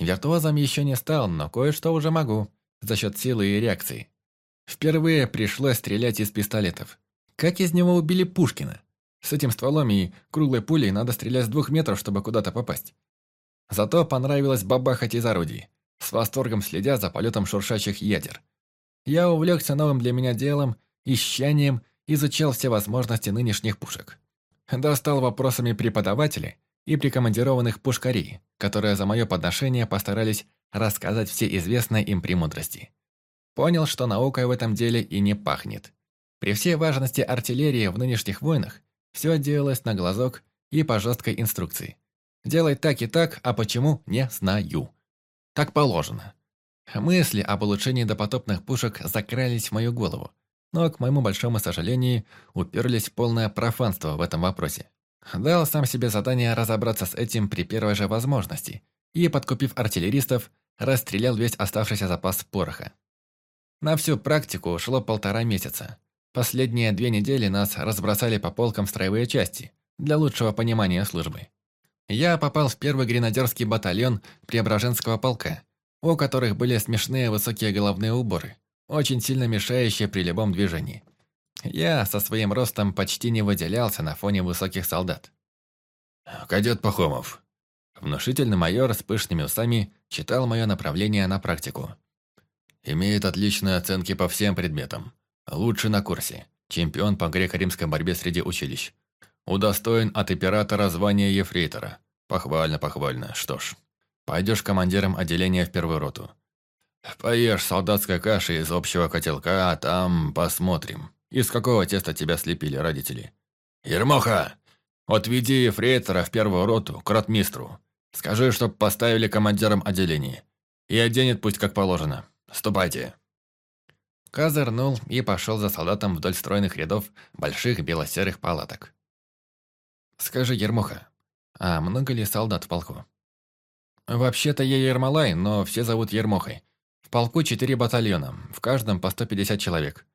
Виртуозом еще не стал, но кое-что уже могу, за счет силы и реакции. Впервые пришлось стрелять из пистолетов. Как из него убили Пушкина? С этим стволом и круглой пулей надо стрелять с двух метров, чтобы куда-то попасть. Зато понравилось бабахать из орудий, с восторгом следя за полетом шуршащих ядер. Я увлекся новым для меня делом, исчанием изучал все возможности нынешних пушек. Достал вопросами преподавателей и прикомандированных пушкарей, которые за мое подношение постарались рассказать все известные им премудрости. Понял, что наукой в этом деле и не пахнет. При всей важности артиллерии в нынешних войнах все делалось на глазок и по жесткой инструкции. Делай так и так, а почему – не знаю. Так положено. Мысли об улучшении допотопных пушек закрались в мою голову, но, к моему большому сожалению, уперлись в полное профанство в этом вопросе. Дал сам себе задание разобраться с этим при первой же возможности и, подкупив артиллеристов, расстрелял весь оставшийся запас пороха. На всю практику ушло полтора месяца. Последние две недели нас разбросали по полкам строевые части для лучшего понимания службы. Я попал в первый гренадерский батальон Преображенского полка, у которых были смешные высокие головные уборы, очень сильно мешающие при любом движении. Я со своим ростом почти не выделялся на фоне высоких солдат. «Кадет Пахомов». Внушительный майор с пышными усами читал мое направление на практику. «Имеет отличные оценки по всем предметам. Лучший на курсе. Чемпион по греко-римской борьбе среди училищ. Удостоен от императора звания ефрейтора. Похвально, похвально. Что ж, пойдешь командиром отделения в первую роту. Поешь солдатской каши из общего котелка, а там посмотрим, из какого теста тебя слепили родители. Ермоха, отведи ефрейтора в первую роту к ротмистру. Скажи, чтоб поставили командиром отделения. И оденет пусть как положено. Ступайте. Козырнул и пошел за солдатом вдоль стройных рядов больших бело-серых палаток. «Скажи, Ермоха, а много ли солдат в полку?» «Вообще-то я Ермолай, но все зовут Ермохой. Полку четыре батальона, в каждом по 150 человек.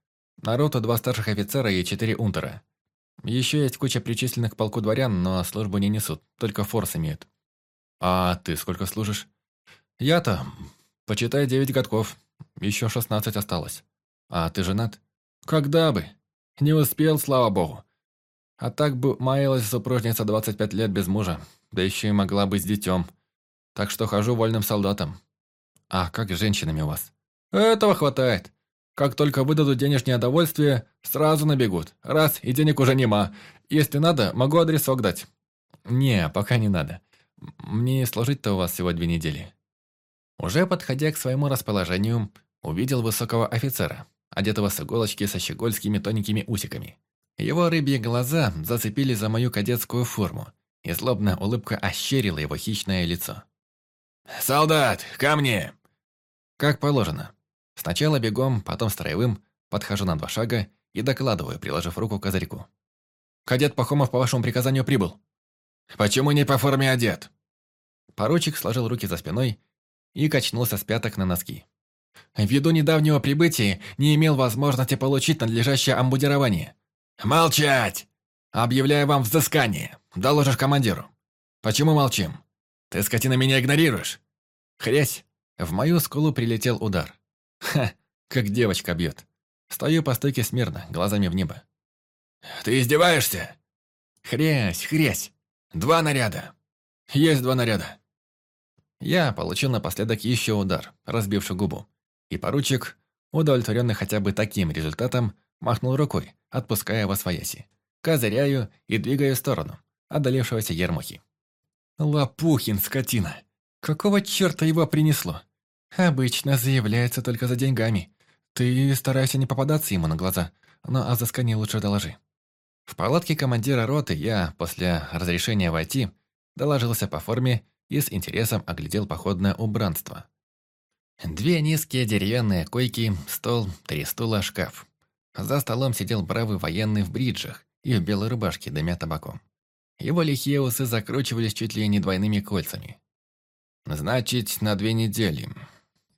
На роту два старших офицера и четыре унтера. Еще есть куча причисленных к полку дворян, но службу не несут, только форс имеют. А ты сколько служишь? Я-то, почитай, девять годков. Еще шестнадцать осталось. А ты женат? Когда бы? Не успел, слава богу. А так бы маялась супружница 25 лет без мужа, да еще и могла быть с детем. Так что хожу вольным солдатом. А как с женщинами у вас? Этого хватает. Как только выдадут денежное довольствие, сразу набегут. Раз, и денег уже нема. Если надо, могу адресок дать. Не, пока не надо. Мне служить-то у вас всего две недели. Уже подходя к своему расположению, увидел высокого офицера, одетого с иголочки со щегольскими тоненькими усиками. Его рыбьи глаза зацепили за мою кадетскую форму, и злобная улыбка ощерила его хищное лицо. «Солдат, ко мне!» Как положено. Сначала бегом, потом строевым, подхожу на два шага и докладываю, приложив руку к козырьку. «Кадет Пахомов по вашему приказанию прибыл». «Почему не по форме одет?» Поручик сложил руки за спиной и качнулся с пяток на носки. «Ввиду недавнего прибытия не имел возможности получить надлежащее амбудирование. «Молчать!» «Объявляю вам взыскание. Доложишь командиру». «Почему молчим? Ты, скотина, меня игнорируешь?» «Хрясь!» В мою скулу прилетел удар. Ха, как девочка бьет. Стою по стойке смирно, глазами в небо. «Ты издеваешься?» «Хрясь, хрясь!» «Два наряда!» «Есть два наряда!» Я получил напоследок еще удар, разбивший губу. И поручик, удовлетворенный хотя бы таким результатом, махнул рукой, отпуская во свояси. Козыряю и двигаю в сторону, одолевшегося Ермохи. Лопухин, скотина! Какого черта его принесло? Обычно заявляется только за деньгами. Ты старайся не попадаться ему на глаза, но о взыскании лучше доложи. В палатке командира роты я, после разрешения войти, доложился по форме и с интересом оглядел походное убранство. Две низкие деревянные койки, стол, три стула, шкаф. За столом сидел бравый военный в бриджах и в белой рубашке, дымя табаком. Его лихие усы закручивались чуть ли не двойными кольцами. «Значит, на две недели.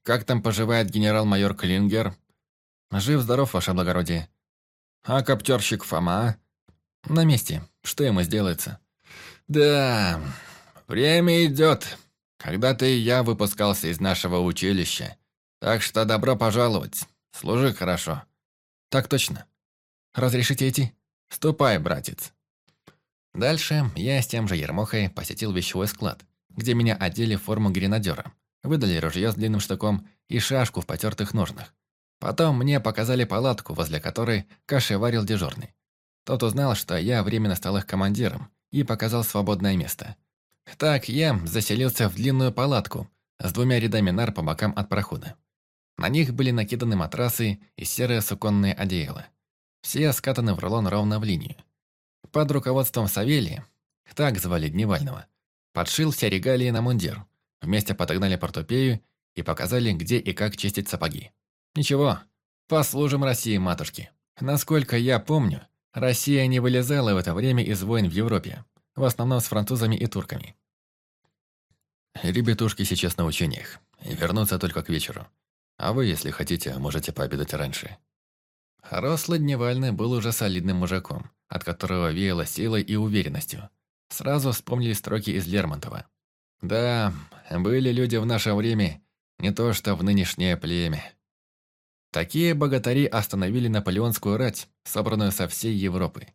Как там поживает генерал-майор Клингер?» «Жив-здоров, ваше благородие». «А коптерщик Фома?» «На месте. Что ему сделается?» «Да, время идет. Когда-то и я выпускался из нашего училища. Так что добро пожаловать. Служи хорошо». «Так точно. Разрешите идти?» «Ступай, братец». Дальше я с тем же Ермохой посетил вещевой склад, где меня одели в форму гренадера, выдали ружье с длинным штыком и шашку в потертых ножнах. Потом мне показали палатку, возле которой кашеварил дежурный. Тот узнал, что я временно стал их командиром и показал свободное место. Так я заселился в длинную палатку с двумя рядами нар по бокам от прохода. На них были накиданы матрасы и серые суконные одеяла. Все скатаны в рулон ровно в линию. Под руководством Савелия, так звали Дневального, подшил все регалии на мундир. Вместе подогнали портупею и показали, где и как чистить сапоги. Ничего, послужим России, матушки. Насколько я помню, Россия не вылезала в это время из войн в Европе, в основном с французами и турками. Ребятушки сейчас на учениях, вернутся только к вечеру. А вы, если хотите, можете пообедать раньше. Рослый Дневальный был уже солидным мужиком, от которого веяло силой и уверенностью. Сразу вспомнили строки из Лермонтова. «Да, были люди в наше время, не то что в нынешнее племя». Такие богатари остановили наполеонскую рать, собранную со всей Европы.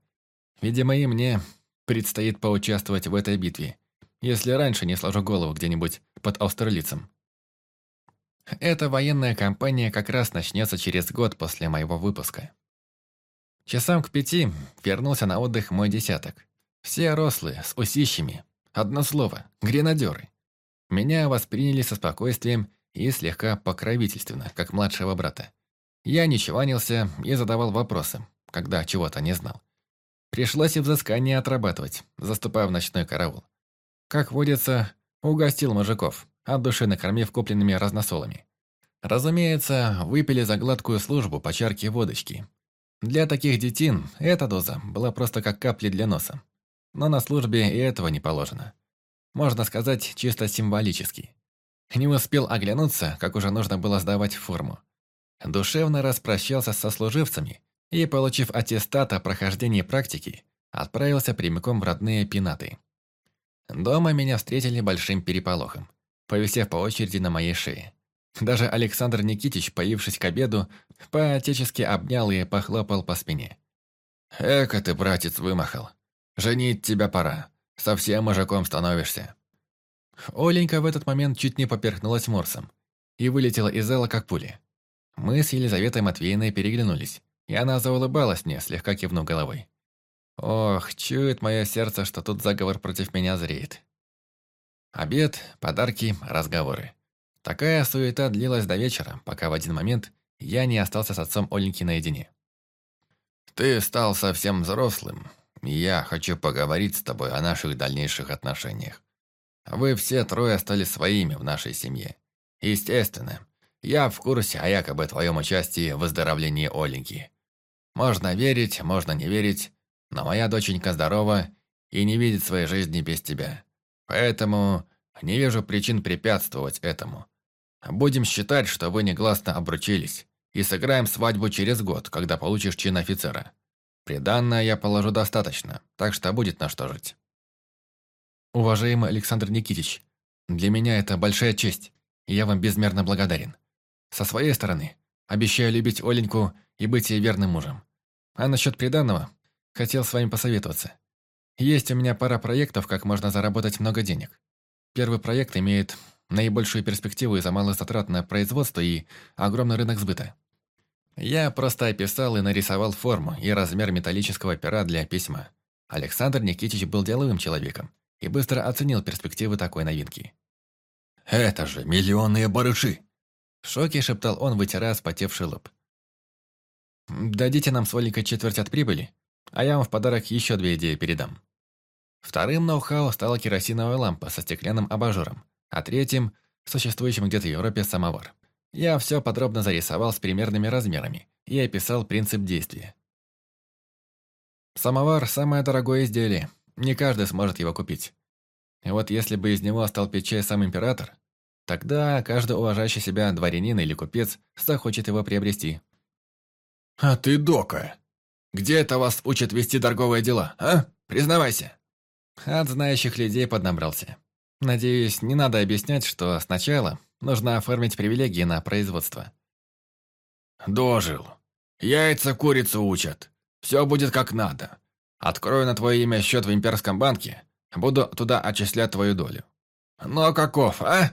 Видимо, и мне предстоит поучаствовать в этой битве, если раньше не сложу голову где-нибудь под Австралицем. Эта военная кампания как раз начнется через год после моего выпуска. Часам к пяти вернулся на отдых мой десяток. Все рослые, с усищами. Одно слово – гренадеры. Меня восприняли со спокойствием и слегка покровительственно, как младшего брата. Я не чеванился и задавал вопросы, когда чего-то не знал. Пришлось и взыскание отрабатывать, заступая в ночной караул. Как водится, угостил мужиков, от души накормив купленными разносолами. Разумеется, выпили за гладкую службу по чарке водочки. Для таких детин эта доза была просто как капли для носа. Но на службе и этого не положено. Можно сказать, чисто символически. Не успел оглянуться, как уже нужно было сдавать форму. Душевно распрощался со служивцами и, получив аттестат о прохождении практики, отправился прямиком в родные пенаты. Дома меня встретили большим переполохом, повисев по очереди на моей шее. Даже Александр Никитич, появившись к обеду, по-отечески обнял и похлопал по спине. «Эка ты, братец, вымахал. Женить тебя пора. Совсем мужиком становишься». Оленька в этот момент чуть не поперхнулась морсом и вылетела из зала как пули. Мы с Елизаветой Матвеевной переглянулись, и она заулыбалась мне, слегка кивнув головой. Ох, чует мое сердце, что тут заговор против меня зреет. Обед, подарки, разговоры. Такая суета длилась до вечера, пока в один момент я не остался с отцом Оленьки наедине. «Ты стал совсем взрослым, я хочу поговорить с тобой о наших дальнейших отношениях. Вы все трое стали своими в нашей семье. Естественно, я в курсе о якобы твоем участии в выздоровлении Оленьки. Можно верить, можно не верить, но моя доченька здорова и не видит своей жизни без тебя. Поэтому не вижу причин препятствовать этому. Будем считать, что вы негласно обручились, и сыграем свадьбу через год, когда получишь чин офицера. Приданное я положу достаточно, так что будет на что жить. Уважаемый Александр Никитич, для меня это большая честь, и я вам безмерно благодарен. Со своей стороны, обещаю любить Оленьку и быть ей верным мужем. А насчет приданного, Хотел с вами посоветоваться. Есть у меня пара проектов, как можно заработать много денег. Первый проект имеет наибольшую перспективу из-за малых затрат на производство и огромный рынок сбыта. Я просто описал и нарисовал форму и размер металлического пера для письма. Александр Никитич был деловым человеком и быстро оценил перспективы такой новинки. «Это же миллионные барыши!» В шоке шептал он, вытирая спотевший лоб. «Дадите нам с Оленькой четверть от прибыли, а я вам в подарок еще две идеи передам. Вторым ноу-хау стала керосиновая лампа со стеклянным абажуром, а третьим – существующим где-то в Европе самовар. Я все подробно зарисовал с примерными размерами и описал принцип действия. Самовар – самое дорогое изделие, не каждый сможет его купить. И вот если бы из него стал пить чай сам император, тогда каждый уважающий себя дворянин или купец захочет его приобрести. «А ты дока!» Где это вас учат вести торговые дела, а? Признавайся». От знающих людей поднабрался. Надеюсь, не надо объяснять, что сначала нужно оформить привилегии на производство. «Дожил. Яйца курицу учат. Все будет как надо. Открою на твое имя счет в имперском банке, буду туда отчислять твою долю. Ну каков, а?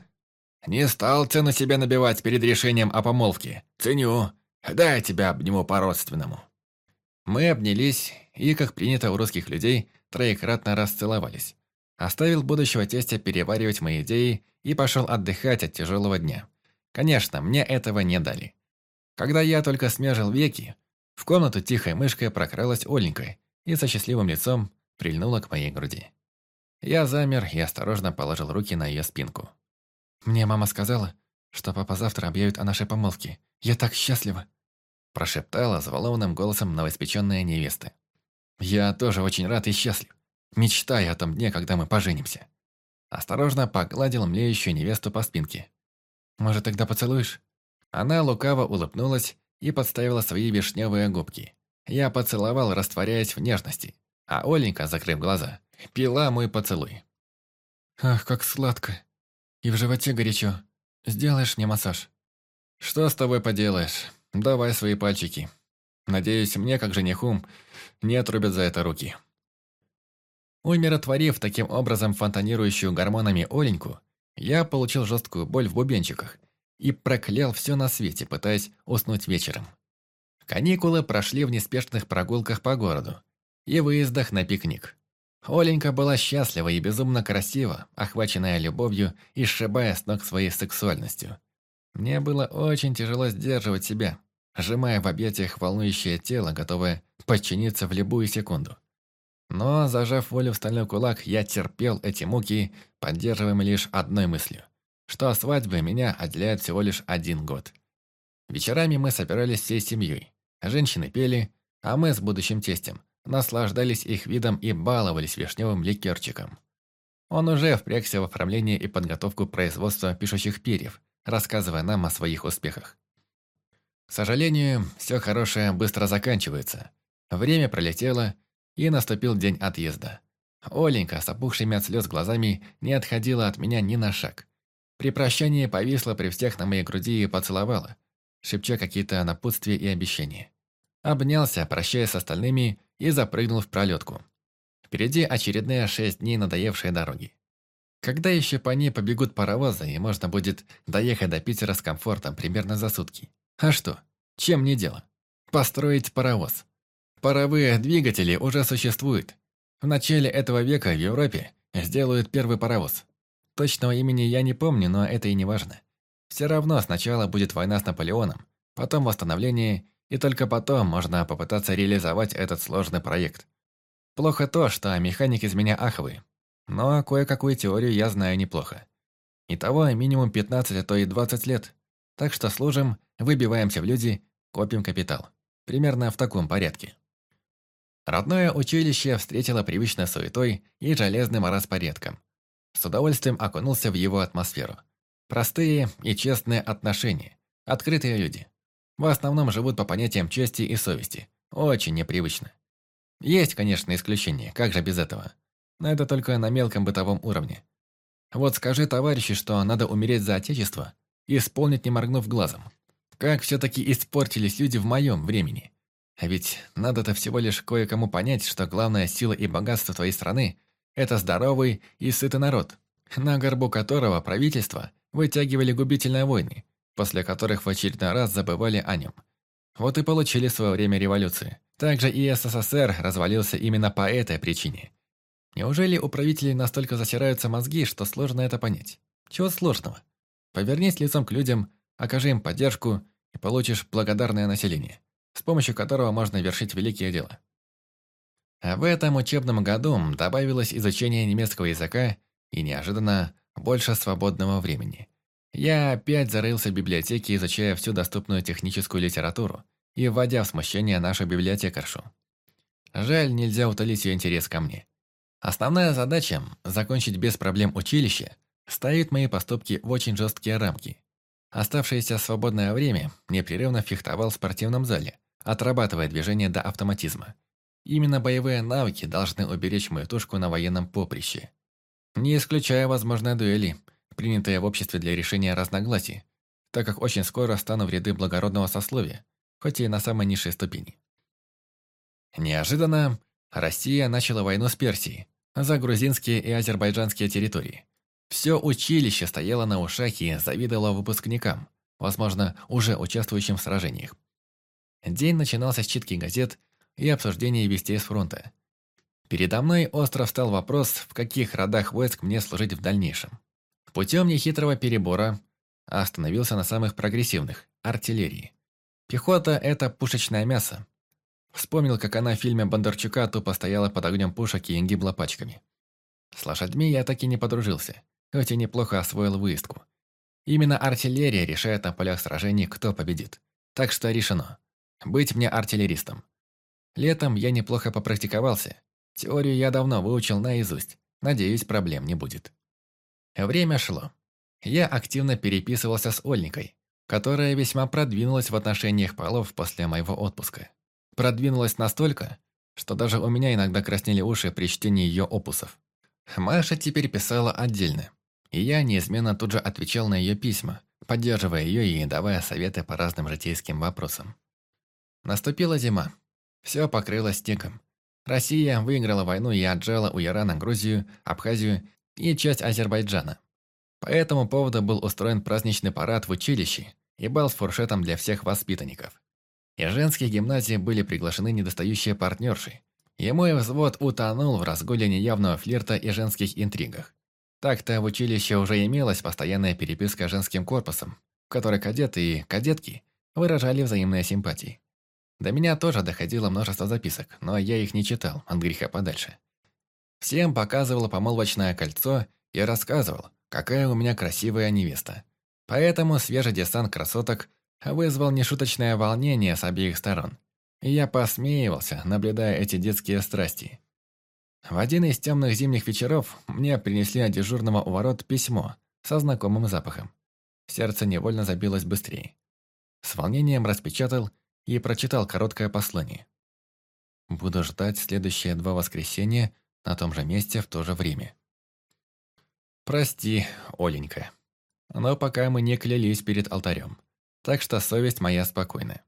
Не стал цену себе набивать перед решением о помолвке. Ценю. Дай тебя обниму по-родственному». Мы обнялись и, как принято у русских людей, троекратно расцеловались. Оставил будущего тестя переваривать мои идеи и пошел отдыхать от тяжелого дня. Конечно, мне этого не дали. Когда я только смежил веки, в комнату тихой мышкой прокралась Оленька и со счастливым лицом прильнула к моей груди. Я замер и осторожно положил руки на ее спинку. «Мне мама сказала, что папа завтра объявит о нашей помолвке. Я так счастлива!» Прошептала взволнованным голосом новоиспеченная невеста. «Я тоже очень рад и счастлив. Мечтаю о том дне, когда мы поженимся». Осторожно погладил млеющую невесту по спинке. «Может, тогда поцелуешь?» Она лукаво улыбнулась и подставила свои вишневые губки. Я поцеловал, растворяясь в нежности, а Оленька, закрыв глаза, пила мой поцелуй. «Ах, как сладко! И в животе горячо. Сделаешь мне массаж?» «Что с тобой поделаешь? Давай свои пальчики. Надеюсь, мне, как жениху, не отрубят за это руки». Умиротворив таким образом фонтанирующую гормонами Оленьку, я получил жесткую боль в бубенчиках и проклял все на свете, пытаясь уснуть вечером. Каникулы прошли в неспешных прогулках по городу и выездах на пикник. Оленька была счастлива и безумно красива, охваченная любовью и сшибая с ног своей сексуальностью. Мне было очень тяжело сдерживать себя, сжимая в объятиях волнующее тело, готовое подчиниться в любую секунду. Но, зажав волю в стальной кулак, я терпел эти муки, поддерживаемые лишь одной мыслью, что от свадьбы меня отделяет всего лишь один год. Вечерами мы собирались всей семьей. Женщины пели, а мы с будущим тестем наслаждались их видом и баловались вишневым ликерчиком. Он уже впрягся в оформление и подготовку производства пишущих перьев, рассказывая нам о своих успехах. К сожалению, все хорошее быстро заканчивается. Время пролетело, и наступил день отъезда. Оленька с опухшими от слез глазами не отходила от меня ни на шаг. При прощании повисла при всех на моей груди и поцеловала, шепча какие-то напутствия и обещания. Обнялся, прощаясь с остальными, и запрыгнул в пролетку. Впереди очередные шесть дней надоевшей дороги. Когда еще по ней побегут паровозы, и можно будет доехать до Питера с комфортом примерно за сутки? А что? Чем не дело? Построить паровоз. Паровые двигатели уже существуют. В начале этого века в Европе сделают первый паровоз. Точного имени я не помню, но это и не важно. Все равно сначала будет война с Наполеоном, потом восстановление, и только потом можно попытаться реализовать этот сложный проект. Плохо то, что механик из меня аховый, но кое-какую теорию я знаю неплохо. Итого минимум 15, а то и 20 лет. Так что служим, выбиваемся в люди, копим капитал. Примерно в таком порядке. Родное училище встретило привычной суетой и железным распорядком. С удовольствием окунулся в его атмосферу. Простые и честные отношения, открытые люди. В основном живут по понятиям чести и совести. Очень непривычно. Есть, конечно, исключения, как же без этого. Но это только на мелком бытовом уровне. Вот скажи товарищи, что надо умереть за отечество, исполнить не моргнув глазом. Как все-таки испортились люди в моем времени. А ведь надо-то всего лишь кое-кому понять, что главная сила и богатство твоей страны – это здоровый и сытый народ, на горбу которого правительство вытягивали губительные войны, после которых в очередной раз забывали о нем. Вот и получили свое время революции. Также и СССР развалился именно по этой причине. Неужели у правителей настолько засираются мозги, что сложно это понять? Чего сложного? Повернись лицом к людям, окажи им поддержку и получишь благодарное население с помощью которого можно вершить великие дела. А в этом учебном году добавилось изучение немецкого языка и, неожиданно, больше свободного времени. Я опять зарылся в библиотеке, изучая всю доступную техническую литературу и вводя в смущение нашу библиотекаршу. Жаль, нельзя утолить ее интерес ко мне. Основная задача – закончить без проблем училище – ставит мои поступки в очень жесткие рамки. Оставшееся свободное время непрерывно фехтовал в спортивном зале, отрабатывая движение до автоматизма. Именно боевые навыки должны уберечь мою тушку на военном поприще. Не исключая возможные дуэли, принятые в обществе для решения разногласий, так как очень скоро стану в ряды благородного сословия, хоть и на самой низшей ступени. Неожиданно Россия начала войну с Персией за грузинские и азербайджанские территории. Все училище стояло на ушах и завидовало выпускникам, возможно, уже участвующим в сражениях. День начинался с читки газет и обсуждения вестей с фронта. Передо мной остро встал вопрос, в каких родах войск мне служить в дальнейшем. Путем нехитрого перебора остановился на самых прогрессивных – артиллерии. Пехота – это пушечное мясо. Вспомнил, как она в фильме Бондарчука тупо стояла под огнем пушек и гибла пачками. С лошадьми я так и не подружился, хоть и неплохо освоил выездку. Именно артиллерия решает на полях сражений, кто победит. Так что решено. Быть мне артиллеристом. Летом я неплохо попрактиковался. Теорию я давно выучил наизусть. Надеюсь, проблем не будет. Время шло. Я активно переписывался с Ольникой, которая весьма продвинулась в отношениях полов после моего отпуска. Продвинулась настолько, что даже у меня иногда краснели уши при чтении ее опусов. Маша теперь писала отдельно, и я неизменно тут же отвечал на ее письма, поддерживая ее и давая советы по разным житейским вопросам. Наступила зима. Все покрылось снегом. Россия выиграла войну и отжала у Ирана Грузию, Абхазию и часть Азербайджана. По этому поводу был устроен праздничный парад в училище и бал с фуршетом для всех воспитанников. Из женских гимназий были приглашены недостающие партнерши. И мой взвод утонул в разгуле неявного флирта и женских интригах. Так-то в училище уже имелась постоянная переписка женским корпусом, в которой кадеты и кадетки выражали взаимные симпатии. До меня тоже доходило множество записок, но я их не читал, от греха подальше. Всем показывала помолвочное кольцо и рассказывал, какая у меня красивая невеста. Поэтому свежий десант красоток вызвал нешуточное волнение с обеих сторон. И я посмеивался, наблюдая эти детские страсти. В один из темных зимних вечеров мне принесли от дежурного у ворот письмо со знакомым запахом. Сердце невольно забилось быстрее. С волнением распечатал и прочитал короткое послание. Буду ждать следующие два воскресенья на том же месте в то же время. Прости, Оленька, но пока мы не клялись перед алтарем, так что совесть моя спокойна.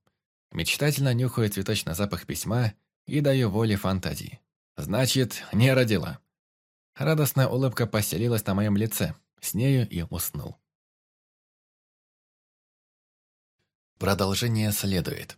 Мечтательно нюхаю цветочный запах письма и даю воле фантазии. Значит, не родила. Радостная улыбка поселилась на моем лице. С нею и уснул. Продолжение следует.